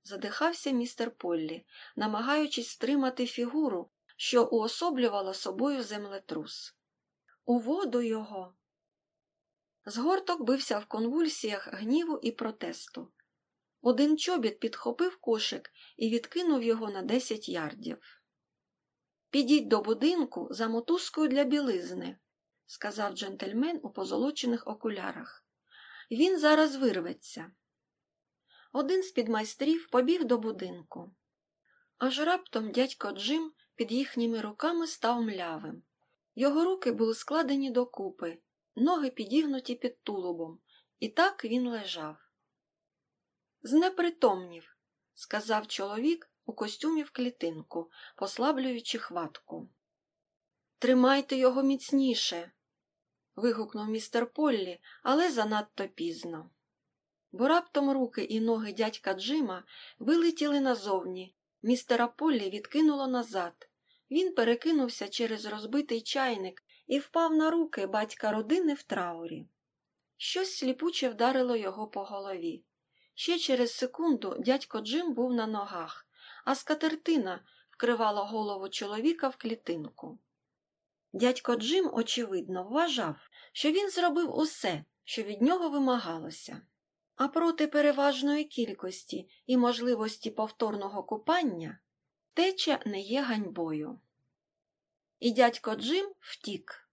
задихався містер Поллі, намагаючись стримати фігуру, що уособлювала собою землетрус. У воду його. Згорток бився в конвульсіях гніву і протесту. Один чобіт підхопив кошик і відкинув його на десять ярдів. Підіть до будинку за мотузкою для білизни, сказав джентльмен у позолочених окулярах. Він зараз вирветься. Один з підмайстрів побіг до будинку. Аж раптом дядько Джим під їхніми руками став млявим. Його руки були складені докупи, ноги підігнуті під тулубом, і так він лежав. Знепритомнів, сказав чоловік у костюмі в клітинку, послаблюючи хватку. Тримайте його міцніше. вигукнув містер Поллі, але занадто пізно. Бо раптом руки і ноги дядька Джима вилетіли назовні, містера Поллі відкинуло назад. Він перекинувся через розбитий чайник і впав на руки батька родини в траурі. Щось сліпуче вдарило його по голові. Ще через секунду дядько Джим був на ногах, а скатертина вкривала голову чоловіка в клітинку. Дядько Джим, очевидно, вважав, що він зробив усе, що від нього вимагалося, а проти переважної кількості і можливості повторного купання теча не є ганьбою. і дядько Джим втік.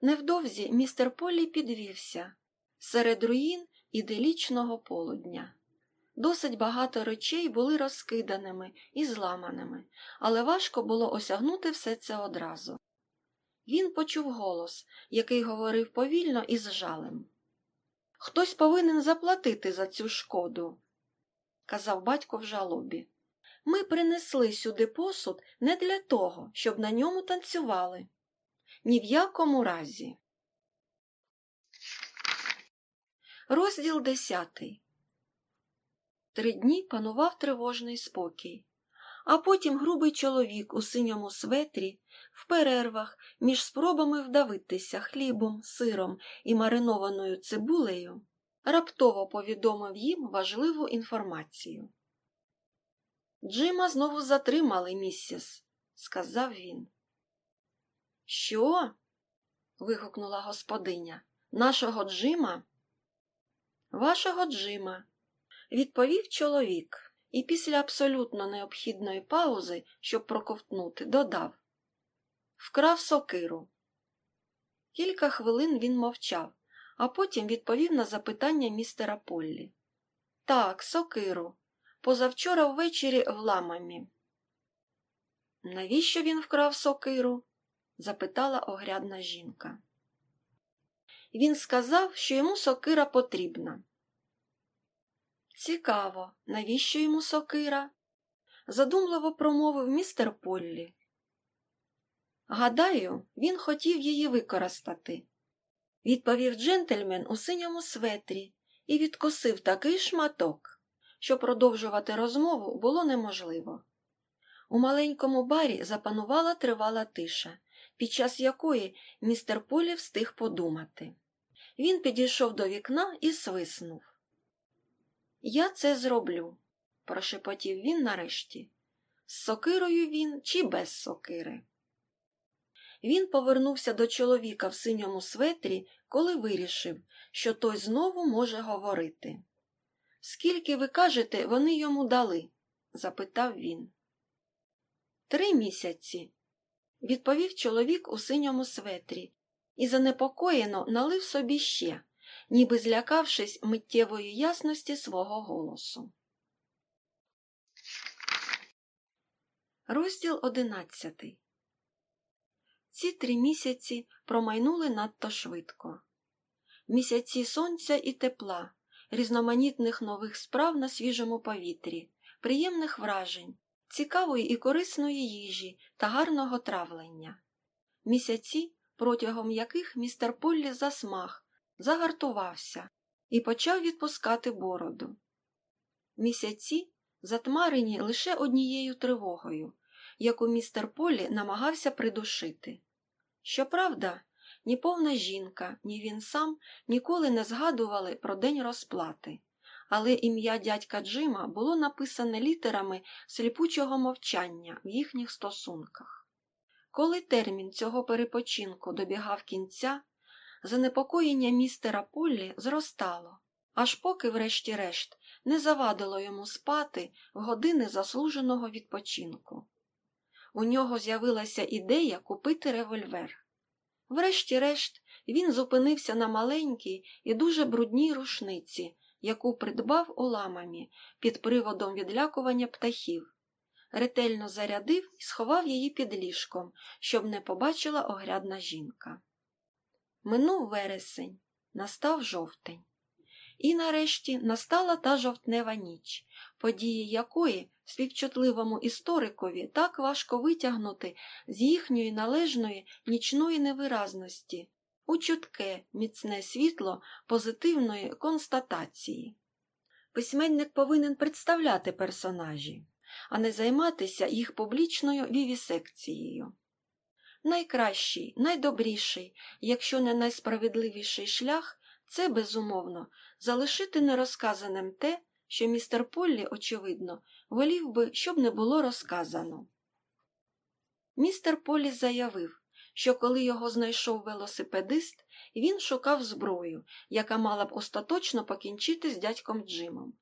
Невдовзі містер Поллі підвівся серед руїн іделічного полудня. Досить багато речей були розкиданими і зламаними, але важко було осягнути все це одразу. Він почув голос, який говорив повільно і з жалем. Хтось повинен заплатити за цю шкоду, казав батько в жалобі. Ми принесли сюди посуд не для того, щоб на ньому танцювали. Ні в якому разі. Розділ десятий. Три дні панував тривожний спокій, а потім грубий чоловік у синьому светрі, в перервах, між спробами вдавитися хлібом, сиром і маринованою цибулею, раптово повідомив їм важливу інформацію. Джима знову затримали, місіс, сказав він. Що? вигукнула господиня. Нашого Джима? Вашого Джима, відповів чоловік і після абсолютно необхідної паузи, щоб проковтнути, додав Вкрав сокиру. Кілька хвилин він мовчав, а потім відповів на запитання містера Поллі. Так, сокиру. Позавчора ввечері в ламамі. Навіщо він вкрав сокиру? запитала огрядна жінка. Він сказав, що йому сокира потрібна. Цікаво, навіщо йому сокира? задумливо промовив містер Поллі. Гадаю, він хотів її використати, відповів джентльмен у синьому светрі і відкосив такий шматок, що продовжувати розмову було неможливо. У маленькому барі запанувала тривала тиша, під час якої містер Полі встиг подумати. Він підійшов до вікна і свиснув. Я це зроблю, прошепотів він нарешті. З сокирою він чи без сокири. Він повернувся до чоловіка в синьому светрі, коли вирішив, що той знову може говорити. Скільки, ви кажете, вони йому дали? запитав він. Три місяці, відповів чоловік у синьому светрі і занепокоєно налив собі ще, ніби злякавшись миттєвої ясності свого голосу. Розділ одинадцятий. Ці три місяці промайнули надто швидко. Місяці сонця і тепла, різноманітних нових справ на свіжому повітрі, приємних вражень, цікавої і корисної їжі та гарного травлення. Місяці, протягом яких містер Поллі засмаг, загартувався і почав відпускати бороду. Місяці, затмарені лише однією тривогою, яку містер Полі намагався придушити. Щоправда, ні повна жінка, ні він сам ніколи не згадували про день розплати, але ім'я дядька Джима було написане літерами сліпучого мовчання в їхніх стосунках. Коли термін цього перепочинку добігав кінця, занепокоєння містера Поллі зростало, аж поки, врешті-решт, не завадило йому спати в години заслуженого відпочинку. У нього з'явилася ідея купити револьвер. Врешті-решт, він зупинився на маленькій і дуже брудній рушниці, яку придбав у під приводом відлякування птахів, ретельно зарядив і сховав її під ліжком, щоб не побачила огрядна жінка. Минув вересень, настав жовтень. І нарешті настала та жовтнева ніч, події якої співчутливому історикові так важко витягнути з їхньої належної нічної невиразності у чутке міцне світло позитивної констатації. Письменник повинен представляти персонажі, а не займатися їх публічною вівісекцією. Найкращий, найдобріший, якщо не найсправедливіший шлях це, безумовно, залишити нерозказаним те, що містер Поллі, очевидно, волів би, щоб не було розказано. Містер Поллі заявив, що коли його знайшов велосипедист, він шукав зброю, яка мала б остаточно покінчити з дядьком Джимом.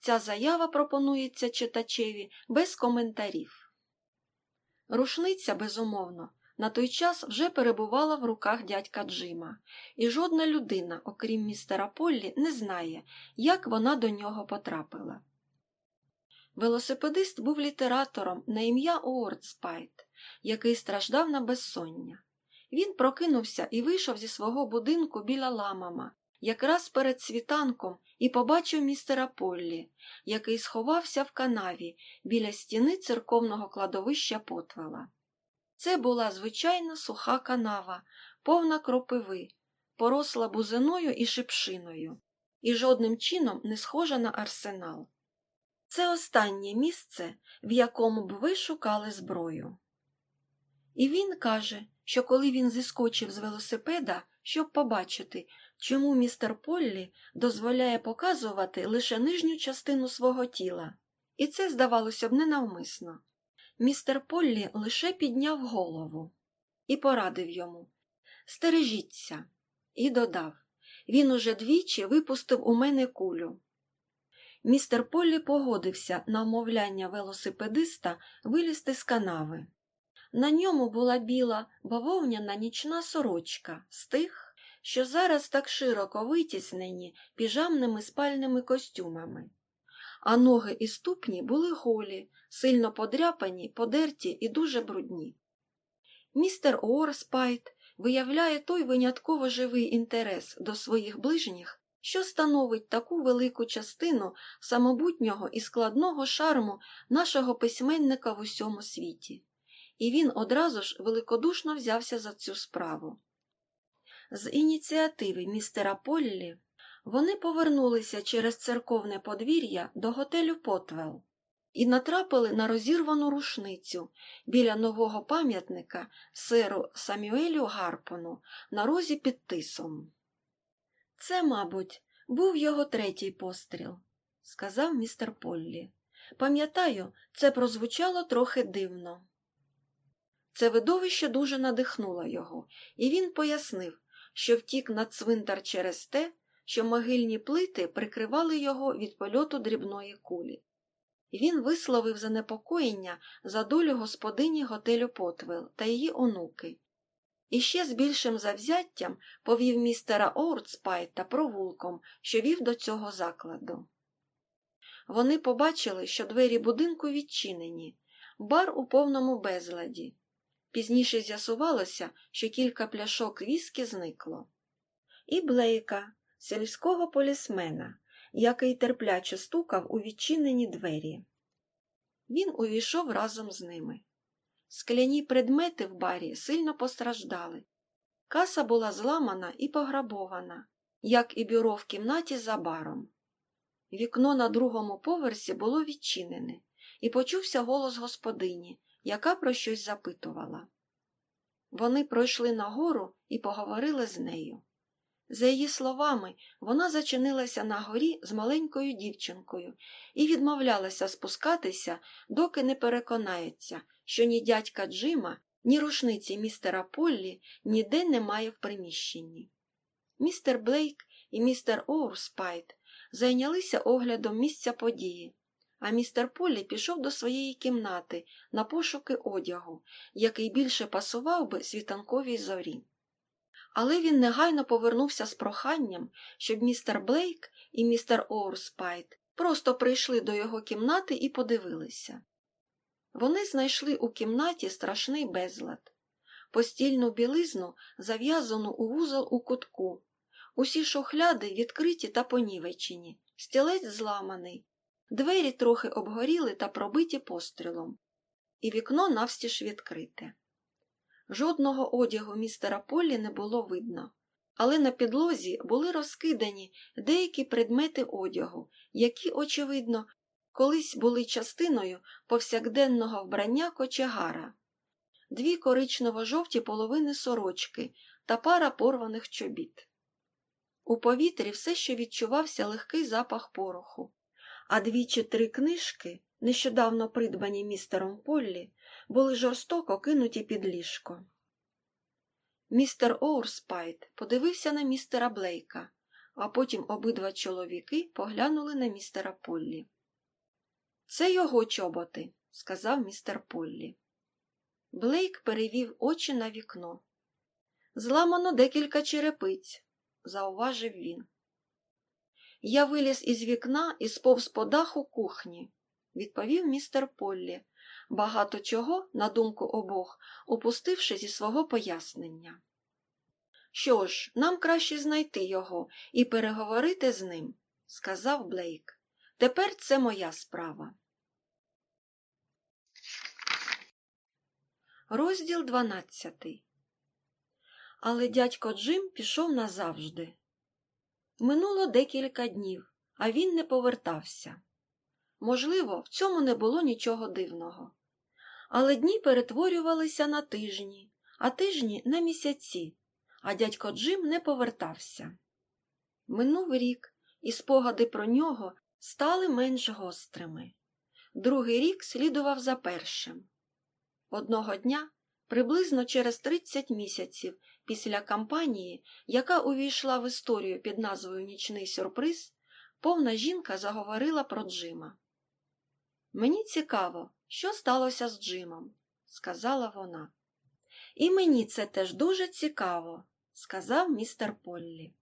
Ця заява пропонується читачеві без коментарів. Рушниця, безумовно, на той час вже перебувала в руках дядька Джима, і жодна людина, окрім містера Поллі, не знає, як вона до нього потрапила. Велосипедист був літератором на ім'я Уорспайт, який страждав на безсоння. Він прокинувся і вийшов зі свого будинку біля Лам-Лама, якраз перед світанком, і побачив містера Поллі, який сховався в канаві біля стіни церковного кладовища Потвела. Це була звичайна суха канава, повна кропиви, поросла бузиною і шипшиною, і жодним чином не схожа на арсенал. Це останнє місце, в якому б ви шукали зброю. І він каже, що коли він зіскочив з велосипеда, щоб побачити, чому містер Поллі дозволяє показувати лише нижню частину свого тіла, і це, здавалося б, ненавмисно. Містер Поллі лише підняв голову і порадив йому Стережіться, і додав він уже двічі випустив у мене кулю. Містер Поллі погодився на вмовляння велосипедиста вилізти з канави. На ньому була біла бавовняна нічна сорочка з тих, що зараз так широко витіснені піжамними спальними костюмами, а ноги і ступні були голі, сильно подряпані, подерті і дуже брудні. Містер Уорспайт виявляє той винятково живий інтерес до своїх ближніх, що становить таку велику частину самобутнього і складного шарму нашого письменника в усьому світі, і він одразу ж великодушно взявся за цю справу. З ініціативи містера Поллі вони повернулися через церковне подвір'я до готелю Потвел і натрапили на розірвану рушницю біля нового пам'ятника сиру Самюелю Гарпону на розі під тисом. Це, мабуть, був його третій постріл, сказав містер Поллі. Пам'ятаю, це прозвучало трохи дивно. Це видовище дуже надихнуло його, і він пояснив, що втік на цвинтар через те, що могильні плити прикривали його від польоту дрібної кулі. Він висловив занепокоєння за долю господині готелю Потвел та її онуки. І ще з більшим завзяттям повів містера Оуртспайта провулком, що вів до цього закладу. Вони побачили, що двері будинку відчинені, бар у повному безладі. Пізніше з'ясувалося, що кілька пляшок віскі зникло. І Блейка, сільського полісмена, який терпляче стукав у відчинені двері. Він увійшов разом з ними. Скляні предмети в барі сильно постраждали. Каса була зламана і пограбована, як і бюро в кімнаті за баром. Вікно на другому поверсі було відчинене, і почувся голос господині, яка про щось запитувала. Вони пройшли нагору і поговорили з нею. За її словами, вона зачинилася на горі з маленькою дівчинкою і відмовлялася спускатися, доки не переконається, що ні дядька Джима, ні рушниці містера Поллі ніде немає в приміщенні. Містер Блейк і містер Уорспайт зайнялися оглядом місця події, а містер Поллі пішов до своєї кімнати на пошуки одягу, який більше пасував би світанковій зорі. Але він негайно повернувся з проханням, щоб містер Блейк і містер Уорспайт просто прийшли до його кімнати і подивилися. Вони знайшли у кімнаті страшний безлад, постільну білизну, зав'язану у вузол у кутку, усі шухляди відкриті та понівечені, стілець зламаний, двері трохи обгоріли та пробиті пострілом, і вікно навстіж відкрите. Жодного одягу містера Поллі не було видно, але на підлозі були розкидані деякі предмети одягу, які, очевидно, колись були частиною повсякденного вбрання кочегара, дві коричнево-жовті половини сорочки та пара порваних чобіт. У повітрі все ще відчувався легкий запах пороху, а дві чи три книжки, нещодавно придбані містером Поллі, були жорстоко кинуті під ліжко. Містер Уорспайт подивився на містера Блейка, а потім обидва чоловіки поглянули на містера Поллі. Це його чоботи, сказав містер Поллі. Блейк перевів очі на вікно. Зламано декілька черепиць, зауважив він. Я виліз із вікна і сповз по даху кухні, відповів містер Поллі, багато чого, на думку обох, упустивши зі свого пояснення. Що ж, нам краще знайти його і переговорити з ним, сказав Блейк. Тепер це моя справа. Розділ дванадцятий. Але дядько Джим пішов назавжди. Минуло декілька днів, а він не повертався. Можливо, в цьому не було нічого дивного. Але дні перетворювалися на тижні, а тижні на місяці, а дядько Джим не повертався. Минув рік, і спогади про нього стали менш гострими. Другий рік слідував за першим. Одного дня, приблизно через 30 місяців після кампанії, яка увійшла в історію під назвою Нічний сюрприз, повна жінка заговорила про Джима. Мені цікаво, що сталося з Джимом, сказала вона. І мені це теж дуже цікаво, сказав містер Поллі.